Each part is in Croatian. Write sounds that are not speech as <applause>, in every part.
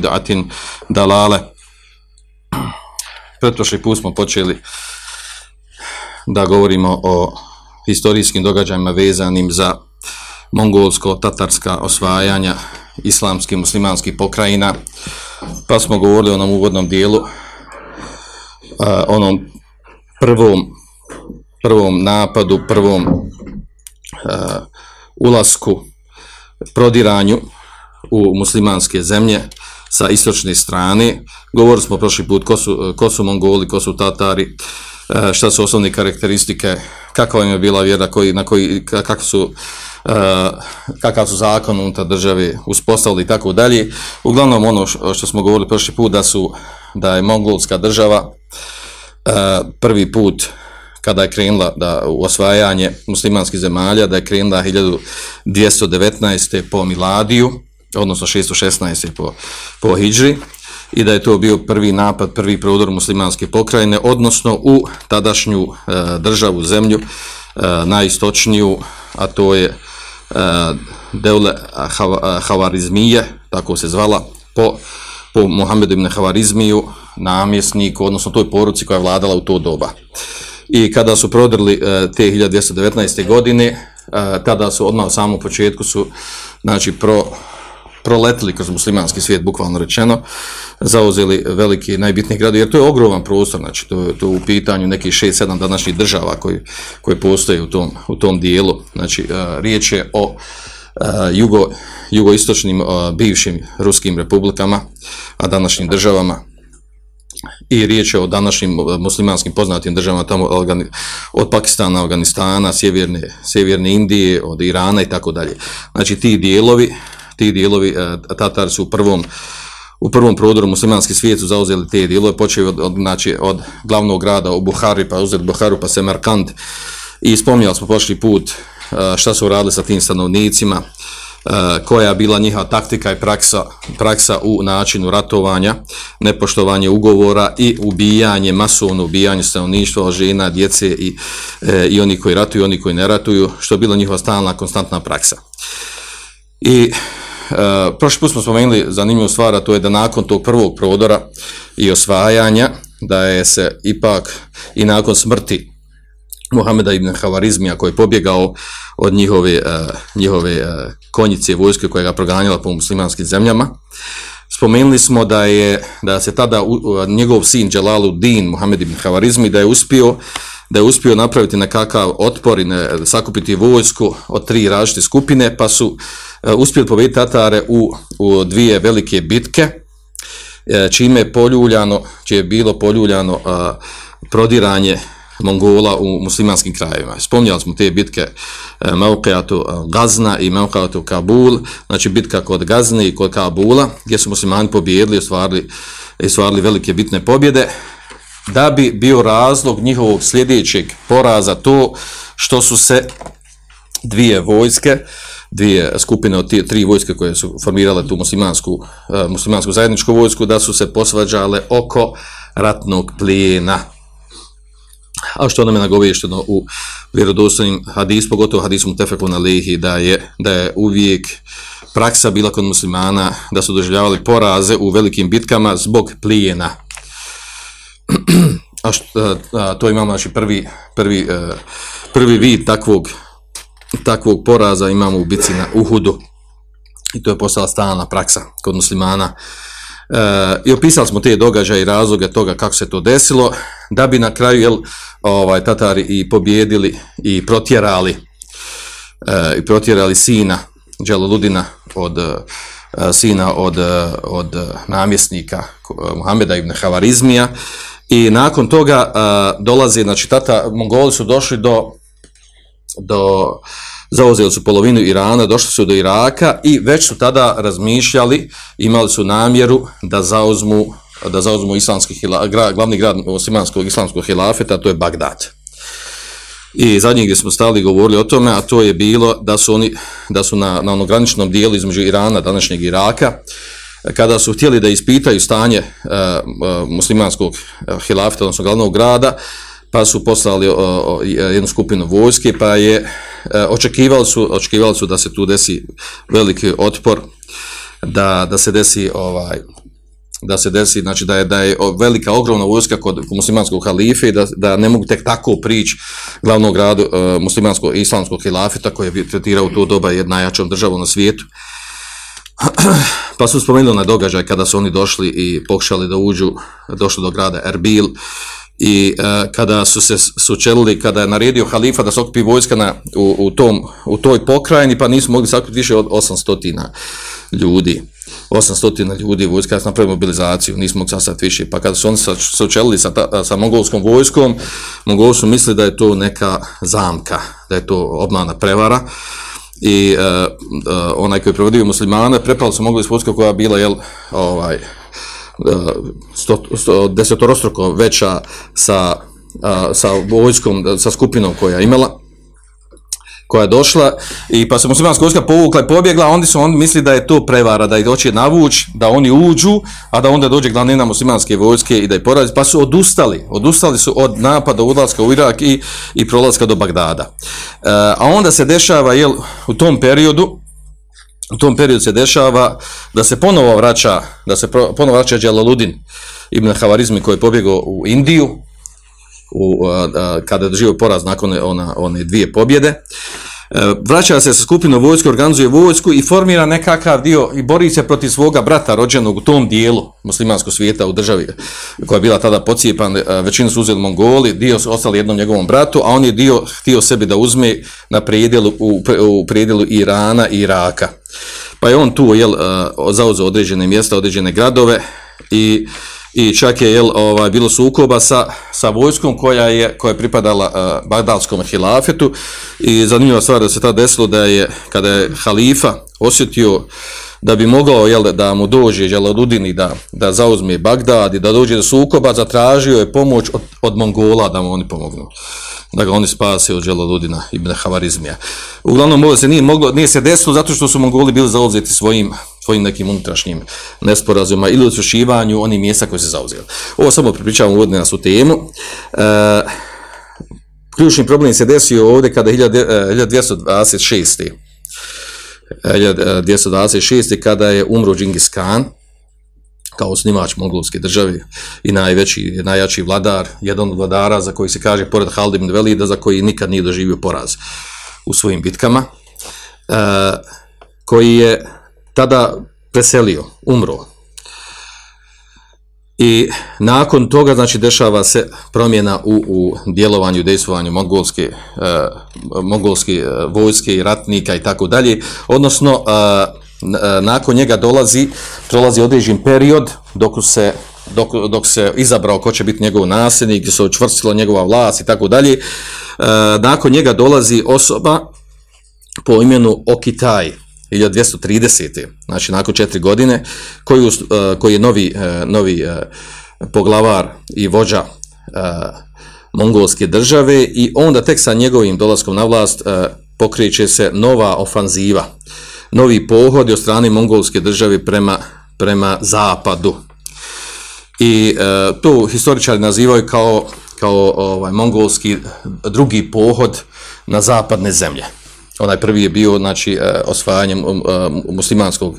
bid'atin dalale. Pretošli put smo počeli da govorimo o historijskim događajima vezanim za mongolsko-tatarska osvajanja islamskih muslimanskih pokrajina, pa smo govorili o onom uvodnom dijelu, onom prvom, prvom napadu, prvom ulasku, prodiranju u muslimanske zemlje, sa istočne strane. Govorili smo prošli put ko su, ko su Mongoli, ko su Tatari, E, šta su osnovne karakteristike, kakva im je bila vjera, koji, na koji, kako su, e, kakav su zakon unutar države uspostavili i tako dalje. Uglavnom ono što smo govorili prošli put da su da je mongolska država e, prvi put kada je krenula da u osvajanje muslimanskih zemalja, da je krenula 1219. po Miladiju, odnosno 616. po, po Hidžri, i da je to bio prvi napad, prvi prodor muslimanske pokrajine, odnosno u tadašnju e, državu, zemlju, e, najistočniju, a to je e, Deule Havarizmije, tako se zvala, po, po Muhammedu ibn Havarizmiju, namjesniku, odnosno toj poruci koja je vladala u to doba. I kada su prodrli e, te 1219. godine, e, tada su odmah u samom početku su znači pro proletili kroz muslimanski svijet, bukvalno rečeno, zauzeli veliki, najbitniji grad, jer to je ogroman prostor, znači to, to u pitanju nekih 6-7 današnjih država koji, koji postoje u tom, u tom dijelu. Znači, uh, riječ je o uh, jugo, jugoistočnim uh, bivšim ruskim republikama, a današnjim državama, i riječ je o današnjim muslimanskim poznatim državama tamo od Pakistana, Afganistana, sjeverne, sjeverne Indije, od Irana i tako dalje. Znači ti dijelovi ti dijelovi, e, Tatari su u prvom, u prvom prodoru muslimanski svijet su zauzeli te dijelove, počeo od, od, znači, od glavnog grada u Buhari, pa uzeli Buharu, pa Semerkant i spominjali smo prošli put e, šta su radili sa tim stanovnicima, e, koja je bila njihova taktika i praksa, praksa u načinu ratovanja, nepoštovanje ugovora i ubijanje, masovno ubijanje stanovništva, žena, djece i, i oni koji ratuju, oni koji ne ratuju, što je bila njihova stalna, konstantna praksa. I Uh, prošli put smo spomenuli zanimljivu stvar, a to je da nakon tog prvog prodora i osvajanja, da je se ipak i nakon smrti Muhameda ibn Havarizmija koji je pobjegao od njihove, uh, njihove uh, konjice vojske koja ga proganjala po muslimanskim zemljama, spomenuli smo da je da se tada uh, njegov sin Jalaluddin Muhammed ibn Havarizmi da je uspio da je uspio napraviti nekakav otpor i ne, sakupiti vojsku od tri različite skupine, pa su uh, uspjeli pobediti Tatare u, u dvije velike bitke, uh, čime je poljuljano, čije je bilo poljuljano uh, prodiranje Mongola u muslimanskim krajevima. Spomnjali smo te bitke uh, Mauqeatu Gazna i Mauqeatu Kabul, znači bitka kod Gazne i kod Kabula, gdje su muslimani pobjedili i ostvarili, ostvarili velike bitne pobjede, da bi bio razlog njihovog sljedećeg poraza to što su se dvije vojske, dvije skupine od tri vojske koje su formirale tu muslimansku, uh, muslimansku zajedničku vojsku, da su se posvađale oko ratnog plijena. A što nam je nagovješteno u vjerodostojnim hadis, pogotovo hadisu Mutefeku na Lihi, da je, da je uvijek praksa bila kod muslimana da su doživljavali poraze u velikim bitkama zbog plijena a, što, a to imamo znači prvi, prvi, e, prvi vid takvog, takvog poraza imamo u bici na Uhudu. I to je postala stalna praksa kod muslimana. I opisali smo te događaje i razloge toga kako se to desilo, da bi na kraju jel, ovaj, Tatari i pobjedili i protjerali i protjerali sina Đalaludina od sina od, od namjesnika Muhameda ibn Havarizmija i nakon toga dolazi, znači tata, Mongoli su došli do, do zauzeli su polovinu Irana, došli su do Iraka i već su tada razmišljali, imali su namjeru da zauzmu da zauzmu islamski glavni grad muslimanskog islamskog hilafeta, to je Bagdad. I zadnji gdje smo stali govorili o tome, a to je bilo da su oni, da su na, na onograničnom dijelu između Irana, današnjeg Iraka, kada su htjeli da ispitaju stanje uh, muslimanskog hilafeta, odnosno glavnog grada, pa su poslali jednu skupinu vojske, pa je očekivali su, očekivali su da se tu desi veliki otpor, da, da se desi ovaj da se desi, znači da je, da je velika, ogromna vojska kod, muslimanskog halife i da, da ne mogu tek tako prići glavnog gradu uh, muslimanskog islamskog hilafeta koji je tretirao u to doba je najjačom državom na svijetu. <clears throat> pa su spomenuli na događaj kada su oni došli i pokušali da uđu, došli do grada Erbil i uh, kada su se sučelili, kada je naredio halifa da se okupi vojska na, u, u, tom, u toj pokrajini, pa nisu mogli sakupiti više od 800 ljudi. 800 ljudi vojska ja sam napravio mobilizaciju, nismo mogli sastaviti više, pa kada su oni sučelili sa, sa mongolskom vojskom, mongoli su mislili da je to neka zamka, da je to obmana prevara i uh, uh, onaj koji je provodio muslimane, prepali su mogli vojska koja je bila, jel, ovaj, sto, sto, desetorostruko veća sa, sa vojskom, sa skupinom koja je imala, koja je došla i pa se muslimanska vojska povukla i pobjegla, onda su oni mislili da je to prevara, da ih doće navuć, da oni uđu, a da onda dođe glavnina muslimanske vojske i da je porazi, pa su odustali, odustali su od napada ulaska u Irak i, i prolaska do Bagdada. E, a onda se dešava, jel, u tom periodu, u tom periodu se dešava da se ponovo vraća, da se ponovo vraća Đalaludin ibn Havarizmi koji je pobjegao u Indiju, u, kada je doživio poraz nakon ona, one dvije pobjede. E, vraća se sa skupinom vojske, organizuje vojsku i formira nekakav dio i bori se protiv svoga brata rođenog u tom dijelu muslimanskog svijeta u državi koja je bila tada pocijepan, većinu su uzeli Mongoli, dio su ostali jednom njegovom bratu, a on je dio htio sebi da uzme na prijedjelu, u, u prijedjelu Irana i Iraka. Pa je on tu jel, zauzeo određene mjesta, određene gradove i i čak je jel, ovaj, bilo sukoba sa, sa vojskom koja je, koja je pripadala uh, Bagdalskom hilafetu i zanimljiva stvar da se ta desilo da je, kada je halifa osjetio da bi mogao jel, da mu dođe Đaladudin i da, da zauzme Bagdad i da dođe do sukoba, zatražio je pomoć od, od Mongola da mu oni pomognu da ga oni spase od Đaladudina ibn Havarizmija. Uglavnom, ovo se nije, moglo, nije se desilo zato što su Mongoli bili zauzeti svojim svojim nekim unutrašnjim nesporazuma ili odslušivanju onih mjesta koje se zauzeli. Ovo samo pripričavam uvodne nas u temu. E, ključni problem se desio ovdje kada je 1226. 1226. kada je umro Džingis Khan, kao snimač mongolske države i najveći, najjači vladar, jedan od vladara za koji se kaže, pored Haldim Velida, za koji nikad nije doživio poraz u svojim bitkama, e, koji je tada preselio, umro. I nakon toga, znači, dešava se promjena u, u djelovanju, dejstvovanju mongolske, e, mongolske e, vojske i ratnika i tako dalje. Odnosno, e, nakon njega dolazi, prolazi određen period dok se, dok, dok se izabrao ko će biti njegov nasljednik, gdje se učvrstila njegova vlast i tako dalje. E, nakon njega dolazi osoba po imenu Okitaj, 1230. znači nakon četiri godine, koji, uh, koji je novi, uh, novi uh, poglavar i vođa mongolske države i onda tek sa njegovim dolaskom na vlast pokreće se nova ofanziva, novi pohod od strane mongolske države prema, prema zapadu. I to historičari nazivaju kao, kao ovaj, mongolski drugi pohod na zapadne zemlje onaj prvi je bio znači e, osvajanjem um, e, muslimanskog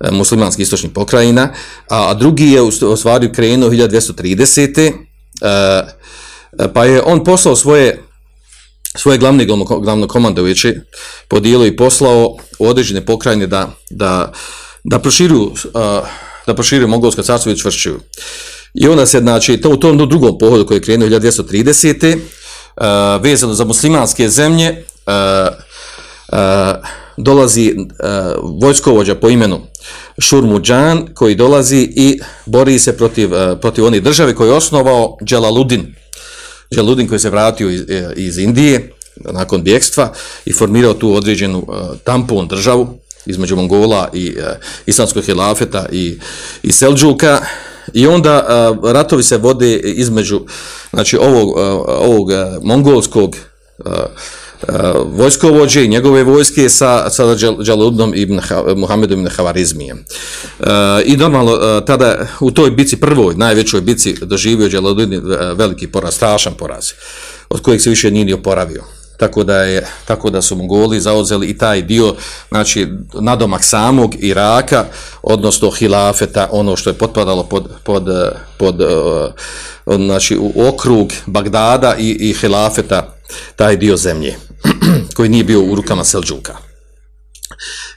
e, muslimanskih istočnih pokrajina a drugi je u stvari krenuo 1230. pa je on poslao svoje svoje glavne glavno komandoviće podijelo i poslao u određene pokrajine da, da, da proširuju da proširuju mongolsko carstvo i čvršćuju. I onda se, znači, to u tom drugom pohodu koji je krenuo 1230. Uh, vezano za muslimanske zemlje, dolazi uh, vojskovođa po imenu Šurmuđan koji dolazi i bori se protiv, uh, protiv onih države koje je osnovao Dželaludin. Dželaludin koji se vratio iz, iz Indije nakon bjekstva i formirao tu određenu tampon državu između Mongola i islamskog hilafeta i, i Selđuka i onda ratovi se vode između znači ovog, ovog mongolskog vojskovođe i njegove vojske sa, sa Džaludnom ibn Muhammedom ibn Havarizmijem. Uh, I normalno, uh, tada u toj bici, prvoj, najvećoj bici, doživio Džaludin uh, veliki poraz, strašan poraz, od kojeg se više nije ni oporavio tako da je tako da su Mongoli zauzeli i taj dio znači nadomak samog Iraka odnosno hilafeta ono što je potpadalo pod pod pod uh, znači u okrug Bagdada i i hilafeta taj dio zemlje <clears throat> koji nije bio u rukama Seldžuka.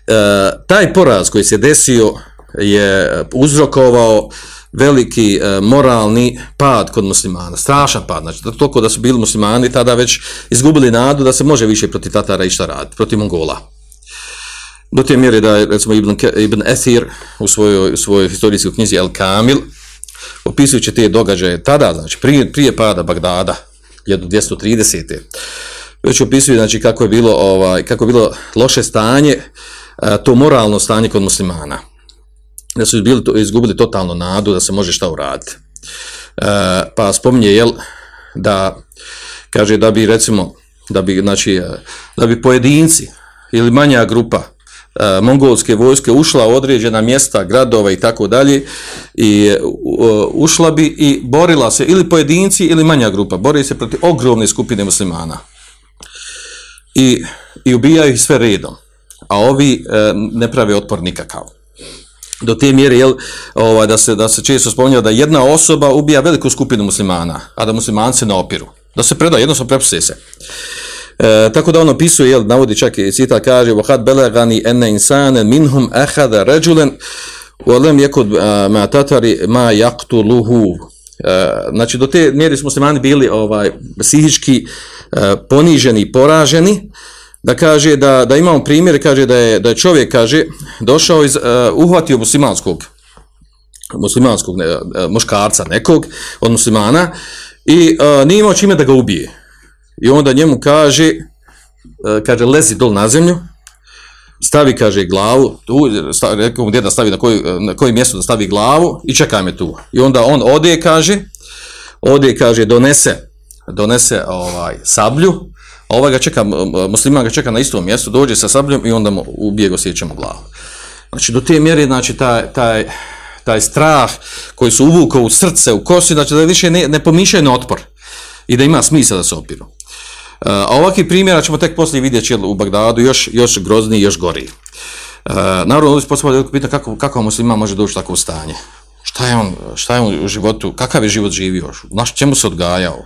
E, taj poraz koji se desio je uzrokovao veliki e, moralni pad kod muslimana, strašan pad, znači toliko da su bili muslimani tada već izgubili nadu da se može više protiv Tatara išta raditi, protiv Mongola. Do te mjere da je, recimo, Ibn, Ibn Ethir u svojoj, u svojoj historijskoj knjizi El Kamil, opisujući te događaje tada, znači prije, prije pada Bagdada, 1230. Već opisuje znači, kako, je bilo, ovaj, kako je bilo loše stanje, to moralno stanje kod muslimana da su bili, izgubili totalno nadu da se može šta uraditi. E, pa spominje, jel, da, kaže da bi, recimo, da bi, znači, e, da bi pojedinci ili manja grupa e, mongolske vojske ušla u određena mjesta, gradova i tako dalje i e, ušla bi i borila se, ili pojedinci ili manja grupa, bori se protiv ogromne skupine muslimana i, i ubijaju ih sve redom, a ovi e, ne prave otpor nikakav do te mjere jel, ovaj, da, se, da se često spominja da jedna osoba ubija veliku skupinu muslimana, a da muslimanci ne opiru. Da se preda, jednostavno prepuse se. E, tako da on opisuje, jel, navodi čak i citat kaže وَحَدْ بَلَغَنِي أَنَّ إِنسَانًا مِنْهُمْ أَحَدَ رَجُلًا وَلَمْ يَكُدْ مَا تَتَرِ مَا يَقْتُلُهُ Znači, do te mjere su muslimani bili ovaj, psihički uh, poniženi, poraženi, da kaže da da imamo primjer kaže da je da je čovjek kaže došao iz uh, uhvatio muslimanskog muslimanskog ne, uh, muškarca nekog od muslimana i uh, nije imao čime da ga ubije. I onda njemu kaže uh, kaže lezi dol na zemlju stavi kaže glavu tu stavi, rekao mu djeda stavi na koji na koji mjesto da stavi glavu i čekaj me tu. I onda on ode kaže ode kaže donese donese ovaj sablju ovaj ga čeka, musliman ga čeka na istom mjestu, dođe sa sabljom i onda mu ubije go sjećam u glavu. Znači, do te mjere, znači, taj, taj, taj strah koji su uvukao u srce, u kosi, znači, da više ne, ne pomišljaju na otpor i da ima smisla da se opiru. A ovakvi primjera ćemo tek poslije vidjeti u Bagdadu još, još grozniji, još gori. Naravno, ovdje poslije pitanje kako, kako musliman može doći u takvo stanje. Šta je on, šta je on u životu, kakav je život živio, naš čemu se odgajao,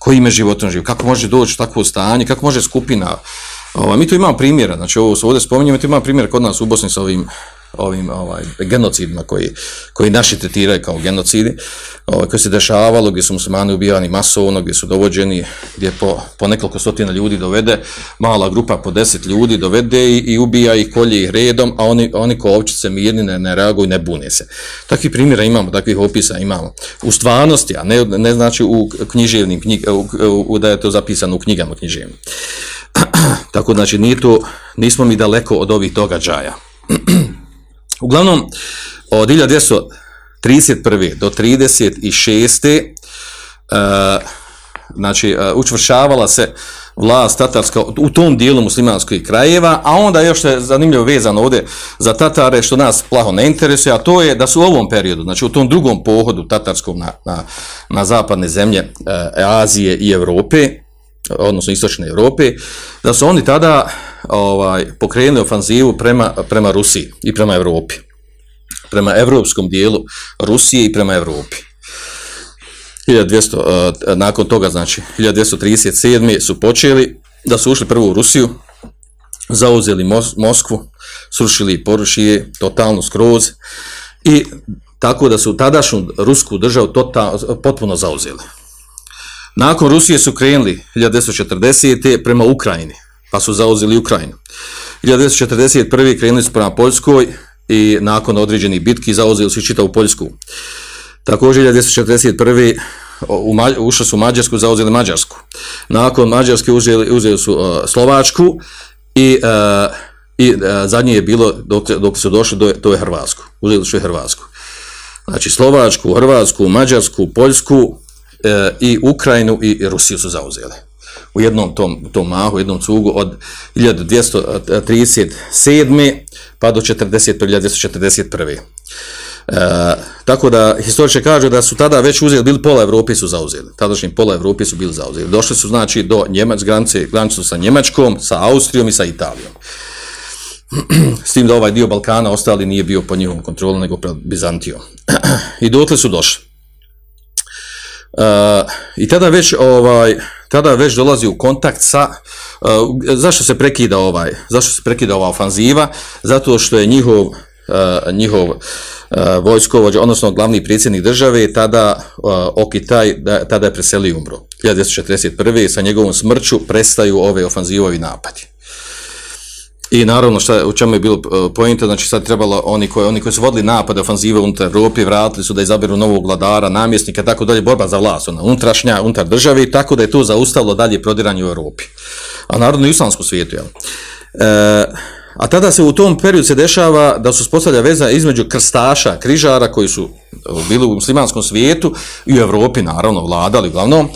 koji ime životom živi, kako može doći u takvo stanje, kako može skupina, ovaj, mi tu imamo primjera, znači ovo se ovdje spominjamo, tu imamo primjer kod nas u Bosni sa ovim, ovim ovaj, genocidima koji, koji naši tretiraju kao genocidi, ovaj, koji se dešavalo, gdje su muslimani ubijani masovno, gdje su dovođeni, gdje po, po nekoliko stotina ljudi dovede, mala grupa po deset ljudi dovede i, i ubija ih, kolje ih redom, a oni, oni ko ovčice mirni ne, ne reaguju, ne bune se. Takvi primjera imamo, takvih opisa imamo. U stvarnosti, a ne, ne znači u književnim, knjig, u, da je to zapisano u knjigama književnim. <clears throat> Tako znači, nije to, nismo mi daleko od ovih događaja. <clears throat> Uglavnom, od 1231. do 36. Uh, znači, uh, učvršavala se vlast tatarska u tom dijelu muslimanskih krajeva, a onda još je zanimljivo vezano ovdje za Tatare, što nas plaho ne interesuje, a to je da su u ovom periodu, znači u tom drugom pohodu tatarskom na, na, na zapadne zemlje uh, Azije i Evrope, odnosno istočne Evrope, da su oni tada ovaj pokrenuli ofanzivu prema, prema Rusiji i prema Evropi. Prema evropskom dijelu Rusije i prema Evropi. 1200, uh, nakon toga, znači, 1237. su počeli da su ušli prvo u Rusiju, zauzeli Mos Moskvu, srušili i totalno skroz, i tako da su tadašnju rusku državu total, potpuno zauzeli. Nakon Rusije su krenuli 1940. prema Ukrajini, pa su zauzeli Ukrajinu. 1941. krenuli su prema Poljskoj i nakon određenih bitki zauzeli su čitavu Poljsku. Također 1941. U, ušli su u Mađarsku, zauzeli Mađarsku. Nakon Mađarske uzeli, uzeli su uh, Slovačku i, uh, i uh, zadnje je bilo dok, dok su došli do, do Hrvatsku. Uzeli su Hrvatsku. Znači Slovačku, Hrvatsku, Mađarsku, Poljsku i Ukrajinu i Rusiju su zauzeli. U jednom tom, tom mahu, jednom cugu od 1237. pa do 41. E, tako da historiče kaže da su tada već uzeli, bili pola Evrope su zauzeli. Tadašnji pola Evrope su bili zauzeli. Došli su znači do Njemac, granice, granicu sa Njemačkom, sa Austrijom i sa Italijom. <clears throat> S tim da ovaj dio Balkana ostali nije bio po njihovom kontrolu, nego pred Bizantijom. <clears throat> I dotle su došli. I tada već ovaj tada već dolazi u kontakt sa uh, zašto se prekida ovaj zašto se prekida ova ofanziva zato što je njihov uh, njihov uh, vojskovođa odnosno glavni predsjednik države tada Okitaj da, tada je preselio umro 1941. sa njegovom smrću prestaju ove ofanzivovi napadi I naravno šta, u čemu je bilo uh, pojenta, znači sad trebalo oni koji, oni koji su vodili napade ofanzive unutar Europi, vratili su da izaberu novog vladara, namjesnika, tako dalje, borba za vlast, ona, unutrašnja, unutar države, tako da je to zaustavilo dalje prodiranje u Europi. A narodno i islamskom svijetu, jel? E, a tada se u tom periodu se dešava da su spostavlja veza između krstaša, križara koji su bili u muslimanskom svijetu i u Europi naravno vladali uglavnom,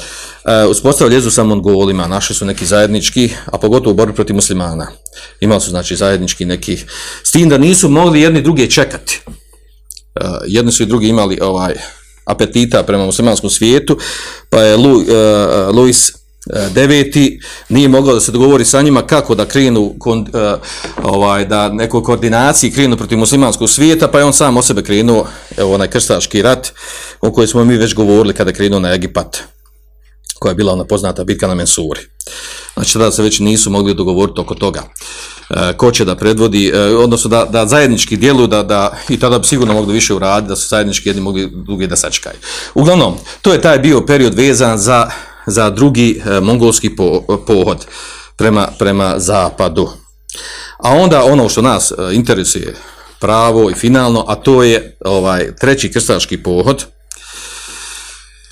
uspostavili jezu sa Mongolima, našli su neki zajednički, a pogotovo u borbi protiv muslimana. Imali su znači zajednički neki, s tim da nisu mogli jedni druge čekati. Uh, jedni su i drugi imali ovaj apetita prema muslimanskom svijetu, pa je Lu, uh, Luis deveti nije mogao da se dogovori sa njima kako da krenu kon, ovaj da nekoj koordinaciji krenu protiv muslimanskog svijeta pa je on sam o sebe krenuo evo onaj krstaški rat o kojoj smo mi već govorili kada krenuo na Egipat koja je bila ona poznata bitka na Mensuri. Znači tada se već nisu mogli dogovoriti oko toga e, ko će da predvodi, e, odnosno da, da zajednički dijelu, da, da, i tada bi sigurno mogli više uraditi, da su zajednički jedni mogli drugi da sačekaju. Uglavnom, to je taj bio period vezan za, za drugi e, mongolski po, pohod prema, prema zapadu. A onda ono što nas interesuje pravo i finalno, a to je ovaj treći krstaški pohod,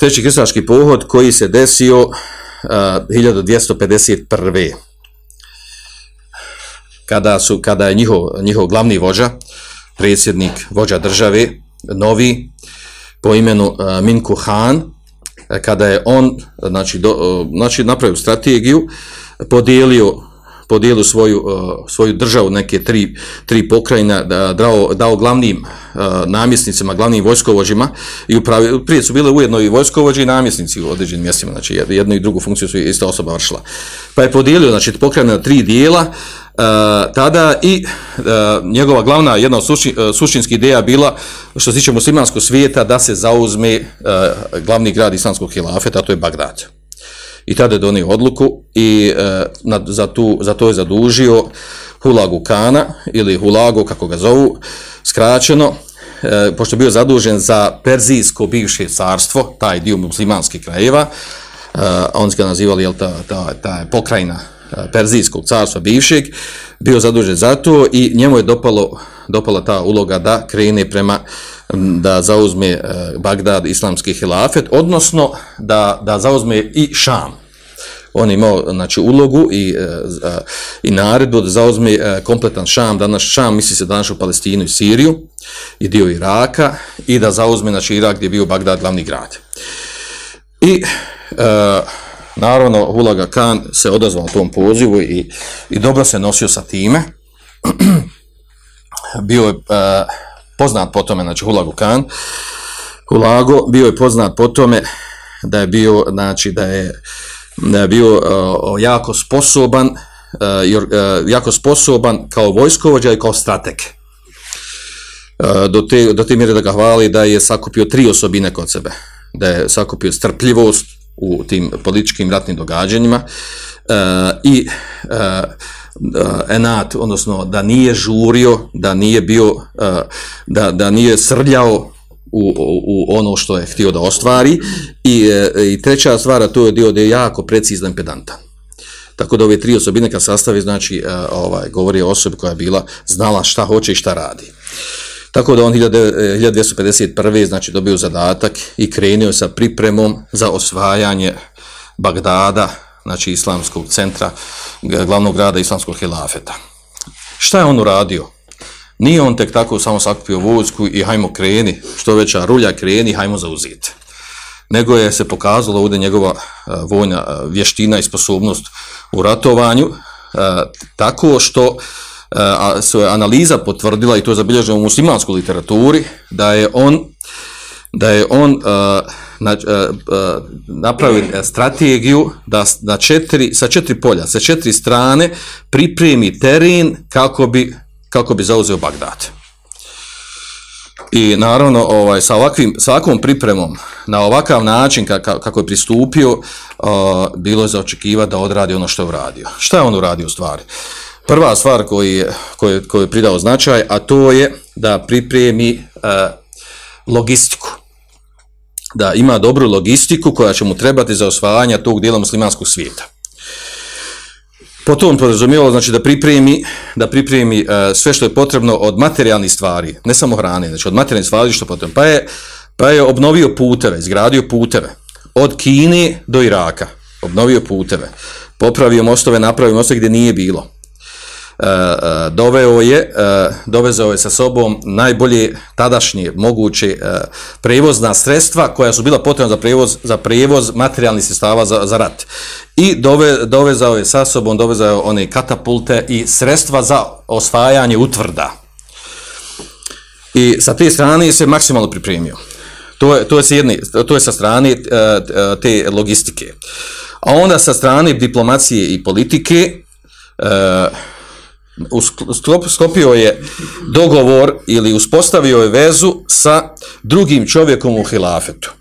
treći krstaški pohod koji se desio uh, 1251. Kada, su, kada je njihov, njihov glavni vođa, predsjednik, vođa države, novi, po imenu uh, Minku Han, kada je on znači, do, uh, znači napravio strategiju, podijelio podijelio svoju, uh, svoju državu, neke tri, tri pokrajina, da, dao, dao glavnim uh, namjesnicima, glavnim vojskovođima i upravi, prije su bile ujedno i vojskovođi i namjesnici u određenim mjestima, znači jednu i drugu funkciju su ista osoba vršila. Pa je podijelio, znači, pokrajina na tri dijela, uh, tada i njegova glavna, jedna od suštinskih ideja bila, što se tiče muslimanskog svijeta, da se zauzme glavni grad islamskog hilafeta, a to je Bagdad i tada je donio odluku i e, za, tu, za to je zadužio Hulagu Kana ili Hulagu kako ga zovu skraćeno e, pošto je bio zadužen za Perzijsko bivše carstvo taj dio muslimanskih krajeva e, on se ga nazivali jel, ta, ta, ta pokrajina e, Perzijskog carstva bivšeg bio zadužen za to i njemu je dopalo, dopala ta uloga da krene prema da zauzme e, Bagdad islamski hilafet, odnosno da, da zauzme i Šam. On imao znači, ulogu i, e, i naredbu da zauzme e, kompletan Šam, danas Šam misli se danas u Palestinu i Siriju i dio Iraka i da zauzme znači, Irak gdje je bio Bagdad glavni grad. I e, naravno Hulaga Khan se odazvao tom pozivu i, i dobro se nosio sa time. <clears throat> bio je poznat po tome, znači Hulagu Khan, Hulago bio je poznat po tome da je bio, znači da je bio uh, jako sposoban, uh, uh, jako sposoban kao vojskovođa i kao strateg. Do, te, do te mjere da ga hvali da je sakupio tri osobine kod sebe. Da je sakupio strpljivost u tim političkim ratnim događanjima i enat, odnosno da nije žurio, da nije bio, da, da nije srljao u, u, ono što je htio da ostvari i, i treća stvar, to je dio da je jako precizan pedantan. Tako da ove tri osobine kad sastavi, znači ovaj, govori o osobi koja je bila znala šta hoće i šta radi. Tako da on 1251. znači dobio zadatak i krenuo sa pripremom za osvajanje Bagdada, znači islamskog centra, glavnog grada islamskog hilafeta. Šta je on uradio? Nije on tek tako samo sakupio vojsku i hajmo kreni, što veća rulja kreni, hajmo zauzeti. Nego je se pokazalo ovdje njegova vojna vještina i sposobnost u ratovanju, tako što se analiza potvrdila i to je zabilježeno u muslimanskoj literaturi, da je on da je on napravio strategiju da na četiri, sa četiri polja, sa četiri strane pripremi teren kako bi, kako bi zauzeo Bagdad. I naravno, ovaj, sa, ovakvim, sa ovakvom pripremom, na ovakav način kako je pristupio, bilo je za očekivati da odradi ono što je uradio. Šta je on uradio u stvari? Prva stvar koju je, koju, koju je pridao značaj, a to je da pripremi logistiku. Da ima dobru logistiku koja će mu trebati za osvajanje tog dijela muslimanskog svijeta. Potom podrazumijelo znači da pripremi, da pripremi uh, sve što je potrebno od materijalnih stvari, ne samo hrane, znači od materijalnih stvari što potrebno. Pa je, pa je obnovio puteve, izgradio puteve od Kine do Iraka, obnovio puteve, popravio mostove, napravio mostove gdje nije bilo. Uh, uh, doveo je, uh, dovezao je sa sobom najbolje tadašnje moguće prevozna sredstva koja su bila potrebna za prevoz, za prevoz materijalnih sredstava za, za rat. I dove, dovezao je sa sobom, dovezao one katapulte i sredstva za osvajanje utvrda. I sa te strane se maksimalno pripremio. To je, to je, sa, jedne, to je sa strane te logistike. A onda sa strane diplomacije i politike, sklopio je dogovor ili uspostavio je vezu sa drugim čovjekom u hilafetu.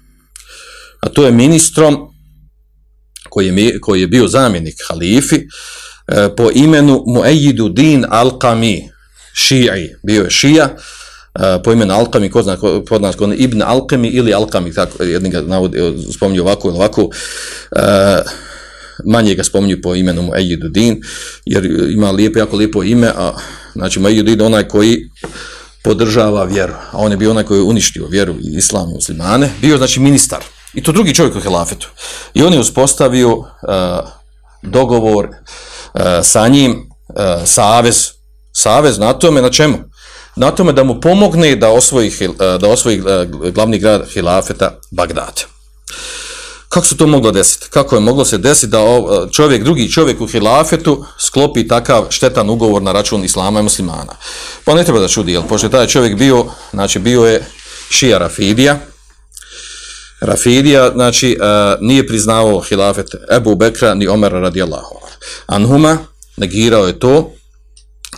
A to je ministrom koji je, koji je bio zamjenik halifi e, po imenu Mu'ejidu din Al-Qami, šiji, bio je šija, e, po imenu Al-Qami, ko zna, kod nas, Ibn Al-Qami ili Al-Qami, tako jedni ga navodi, spominju ovako ili ovako, e, manje ga spominju po imenu Mu'ejidu din, jer ima lijepo, jako lijepo ime, a znači Mu'ejidu din onaj koji podržava vjeru, a on je bio onaj koji je uništio vjeru i islam i muslimane, bio znači ministar, I to drugi čovjek u helafetu. I on je uspostavio uh, dogovor uh, sa njim, uh, savez, savez na tome, na čemu? Na tome da mu pomogne da osvoji, da osvoji glavni grad hilafeta Bagdad. Kako se to moglo desiti? Kako je moglo se desiti da čovjek, drugi čovjek u hilafetu sklopi takav štetan ugovor na račun islama i muslimana? Pa ne treba da čudi, jer pošto je taj čovjek bio, znači bio je šija Rafidija, Rafidija, znači, uh, nije priznavao hilafet Ebu Bekra ni Omera radijallahu. Anhuma negirao je to,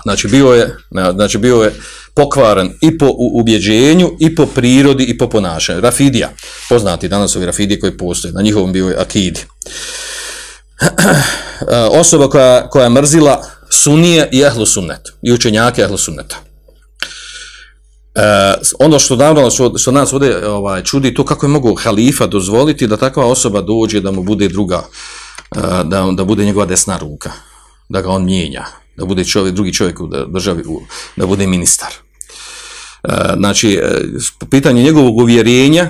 znači bio je, znači bio je pokvaren i po ubjeđenju, i po prirodi, i po ponašanju. Rafidija, poznati danas ovi Rafidije koji postoje, na njihovom bio je Akidi. <clears throat> Osoba koja, koja je mrzila sunije i ehlu sunnet, i učenjake ehlu sunneta. Uh, ono što naravno što, što nas ovdje ovaj, čudi to kako je mogu halifa dozvoliti da takva osoba dođe da mu bude druga uh, da, da bude njegova desna ruka da ga on mijenja da bude čovjek, drugi čovjek u državi da bude ministar uh, znači pitanje njegovog uvjerenja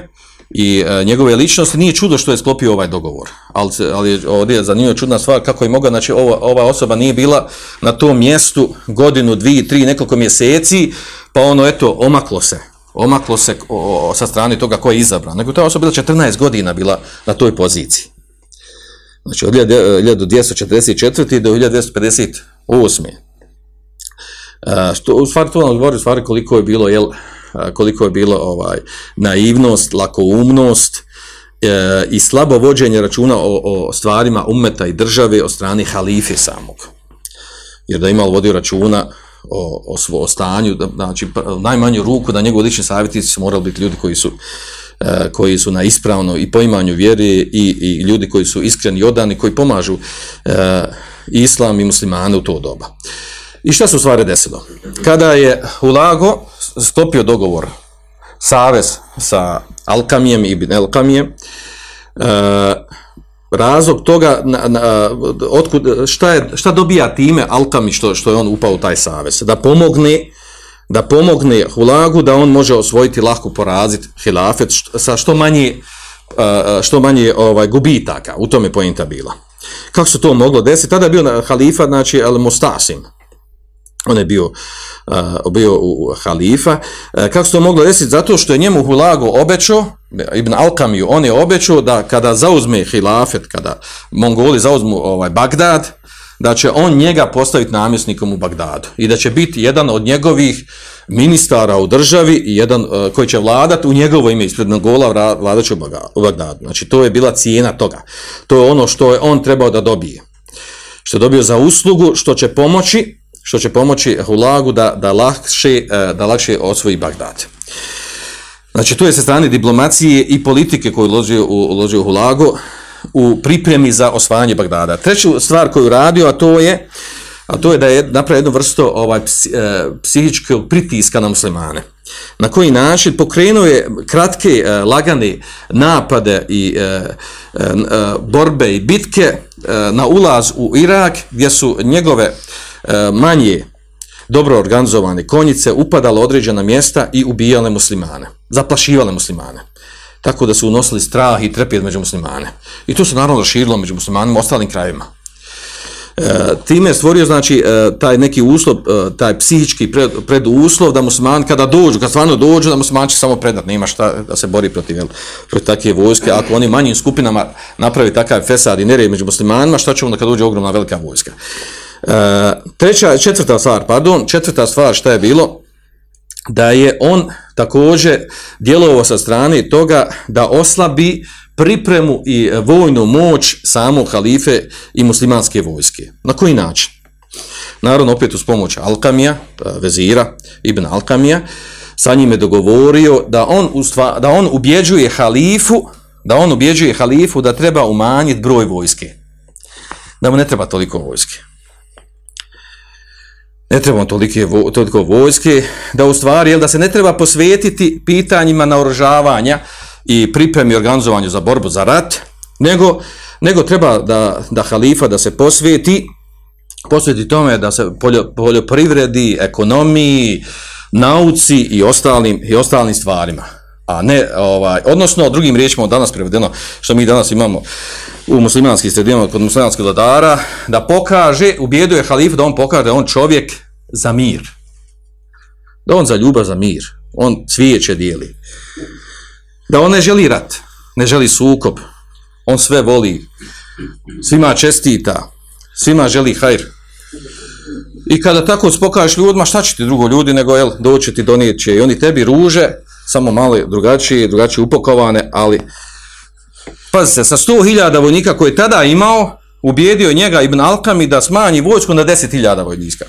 i uh, njegove ličnosti nije čudo što je sklopio ovaj dogovor ali, ali ovdje je zanimljiva čudna stvar kako je mogla znači ova, ova osoba nije bila na tom mjestu godinu, dvije, tri, nekoliko mjeseci pa ono, eto, omaklo se, omaklo se o, o, sa strane toga ko je izabran. Nego ta osoba bila 14 godina bila na toj poziciji. Znači, od 1244. do 1258. Uh, što, u stvari, to govori stvari koliko je bilo, jel, koliko je bilo ovaj naivnost, lakoumnost e, i slabo vođenje računa o, o stvarima umeta i države od strane halife samog. Jer da imao vodio računa o, o svoj stanju, da, znači najmanju ruku da njegovi lični savjetnici su morali biti ljudi koji su e, koji su na ispravno i poimanju vjere i, i ljudi koji su iskreni i odani, koji pomažu e, islam i muslimane u to doba. I šta se u stvari desilo? Kada je Hulago stopio dogovor, savez sa Alkamijem i Ibn Alkamijem, e, razlog toga, na, na, otkud, šta, je, šta dobija time Alkami što, što je on upao u taj savez? Da pomogne da pomogne Hulagu da on može osvojiti lako poraziti hilafet sa što manje što manje ovaj gubitaka u tome poenta bila kako se to moglo desiti tada je bio halifa znači al Mustasim on je bio, uh, bio u halifa. Uh, kako se to moglo desiti? Zato što je njemu Hulago obećao, Ibn Alkamiju, on je obećao da kada zauzme hilafet, kada Mongoli zauzmu ovaj, Bagdad, da će on njega postaviti namjesnikom u Bagdadu i da će biti jedan od njegovih ministara u državi i jedan uh, koji će vladati u njegovo ime ispred Mongola vladat će u Bagdadu. Znači to je bila cijena toga. To je ono što je on trebao da dobije. Što je dobio za uslugu, što će pomoći što će pomoći Hulagu da, da, lakše, e, da lakše osvoji Bagdad. Znači, to je sa strane diplomacije i politike koju uložio, uložio Hulagu u pripremi za osvajanje Bagdada. Treću stvar koju radio, a to je, a to je da je napravio jednu vrstu ovaj, e, psihičkog pritiska na muslimane. Na koji način pokrenuo je kratke, e, lagane napade i borbe i bitke na ulaz u Irak, gdje su njegove E, manje dobro organizovane konjice upadale određena mjesta i ubijale muslimane, zaplašivale muslimane. Tako da su unosili strah i trepjet među muslimane. I to se naravno raširilo među muslimanima u ostalim krajevima. E, time je stvorio znači e, taj neki uslov, e, taj psihički pred, preduslov da musliman kada dođu, kad stvarno dođu da musliman će samo predat, nema šta da se bori protiv, jel, protiv takve vojske. Ako oni manjim skupinama napravi takav fesad i nered među muslimanima, šta će onda kad dođe ogromna velika vojska? E, treća, četvrta stvar, pardon, četvrta stvar šta je bilo, da je on također djelovao sa strane toga da oslabi pripremu i vojnu moć samog halife i muslimanske vojske. Na koji način? Naravno, opet uz pomoć Alkamija, e, vezira, Ibn Alkamija, sa njim je dogovorio da on, ustva, da on ubjeđuje halifu, da on ubjeđuje halifu da treba umanjiti broj vojske. Da mu ne treba toliko vojske ne trebamo tolike, toliko vojske, da u stvari, jel, da se ne treba posvetiti pitanjima naoružavanja i pripremi organizovanju za borbu za rat, nego, nego treba da, da halifa da se posveti, posveti tome da se poljoprivredi, ekonomiji, nauci i ostalim, i ostalim stvarima. A ne, ovaj, odnosno, drugim riječima danas prevedeno, što mi danas imamo u muslimanskim sredinama kod muslimanskih vladara, da pokaže, ubjeduje halifu da on pokaže da on čovjek za mir. Da on za ljubav, za mir. On cvijeće dijeli. Da on ne želi rat, ne želi sukob. On sve voli. Svima čestita. Svima želi hajr. I kada tako spokaš ljudima, šta će ti drugo ljudi, nego jel, doće ti donijeće i oni tebi ruže, samo malo drugačije, drugačije upokovane, ali pazite, sa 100.000 vojnika koje je tada imao, ubijedio njega Ibn Alkami da smanji vojsku na 10.000 vojnika.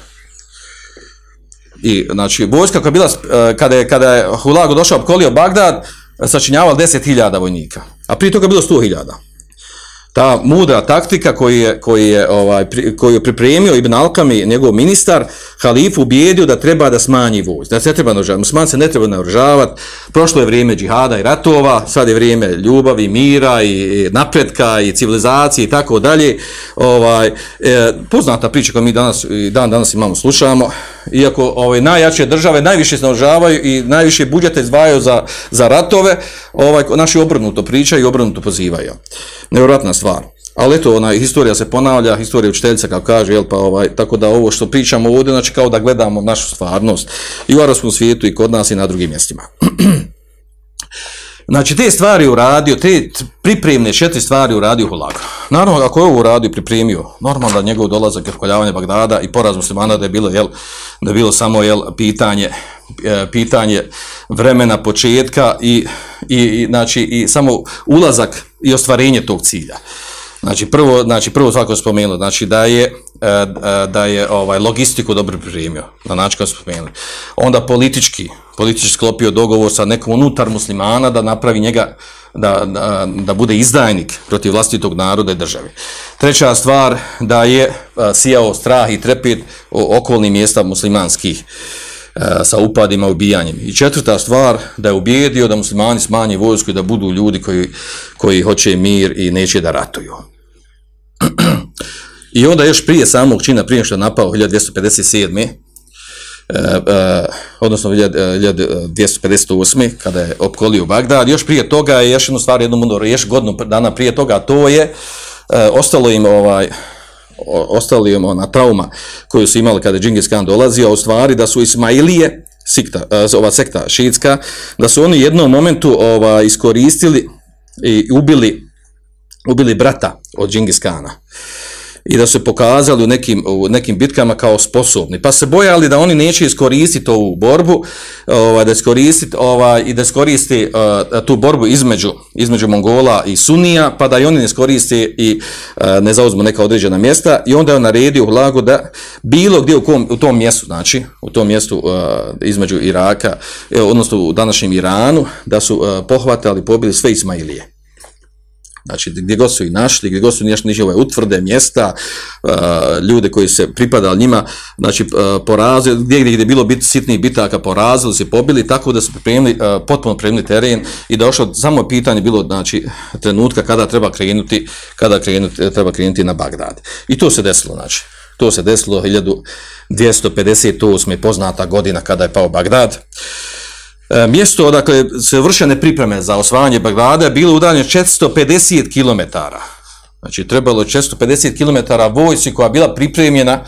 I, znači, vojska koja je bila, e, kada je, kada je Hulago došao opkolio Bagdad, sačinjavala 10.000 vojnika, a prije toga je bilo 100.000 ta mudra taktika koju je, koji je, ovaj, pri, koju je pripremio Ibn Alkami, njegov ministar, halifu ubijedio da treba da smanji vojs, da se treba naoružavati. Musman se ne treba naoružavati. Prošlo je vrijeme džihada i ratova, sad je vrijeme ljubavi, mira i napretka i civilizacije i tako dalje. Ovaj, e, poznata priča koju mi danas, i dan danas imamo, slušamo, iako ovaj, najjače države najviše se naoružavaju i najviše budžete izdvajaju za, za ratove, ovaj, naši obrnuto pričaju i obrnuto pozivaju. Nevjerojatna stvar. Ali eto, ona historija se ponavlja, historija učiteljica kao kaže, jel pa ovaj, tako da ovo što pričamo ovdje, znači kao da gledamo našu stvarnost i u arabskom svijetu i kod nas i na drugim mjestima. <clears throat> Znači, te stvari uradio, te pripremne četiri stvari uradio Hulaga. Naravno, ako je ovo uradio, pripremio, normalno da njegov dolazak i okoljavanje Bagdada i poraz muslimana da je bilo, jel, da je bilo samo jel, pitanje, e, pitanje vremena početka i, i, i, znači, i samo ulazak i ostvarenje tog cilja. Znači prvo, znači prvo svako spomenuo, znači da je da je ovaj logistiku dobro pripremio, na način kako spomenuli. Onda politički, politički sklopio dogovor sa nekom unutar muslimana da napravi njega da, da, da bude izdajnik protiv vlastitog naroda i države. Treća stvar, da je a, sijao strah i trepet okolnih mjesta muslimanskih sa upadima, ubijanjem. I četvrta stvar, da je ubijedio da muslimani smanje vojsku i da budu ljudi koji, koji hoće mir i neće da ratuju. <clears throat> I onda još prije samog čina, prije što je napao 1257 Uh, uh, odnosno 1258. kada je opkolio Bagdad. Još prije toga je još jednu stvar, jednu još godinu dana prije toga, to je ostalo im ovaj ostalo im ona trauma koju su imali kada je Džingis Khan dolazio, u stvari da su Ismailije, sikta, ova sekta šiitska, da su oni jednom momentu ovaj, iskoristili i ubili ubili brata od Džingis Kana. I da su pokazali u nekim, u nekim bitkama kao sposobni. Pa se bojali da oni neće iskoristiti ovu borbu, ovaj, da iskoristiti ovaj, i da iskoristi uh, tu borbu između, između Mongola i Sunija, pa da i oni ne iskoriste i uh, ne zauzmu neka određena mjesta. I onda je on naredio u Hlagu da bilo gdje u, kom, u tom mjestu, znači u tom mjestu uh, između Iraka, odnosno u današnjem Iranu, da su pohvatali, pobili sve Ismailije. Znači, gdje god su i našli, gdje god su nešto niže ove utvrde, mjesta, uh, ljude koji se pripadali njima, znači, uh, porazili, gdje, gdje je bilo bit, sitnih bitaka, porazili se, pobili, tako da su pripremili, uh, potpuno pripremili teren i došlo, samo pitanje bilo, znači, trenutka kada treba krenuti, kada krenuti, treba krenuti na Bagdad. I to se desilo, znači, to se desilo 1258. poznata godina kada je pao Bagdad. E, mjesto odakle se vršene pripreme za osvajanje Bagdada je bilo udaljeno 450 km. Znači, trebalo je 450 km vojci koja bila pripremljena, e,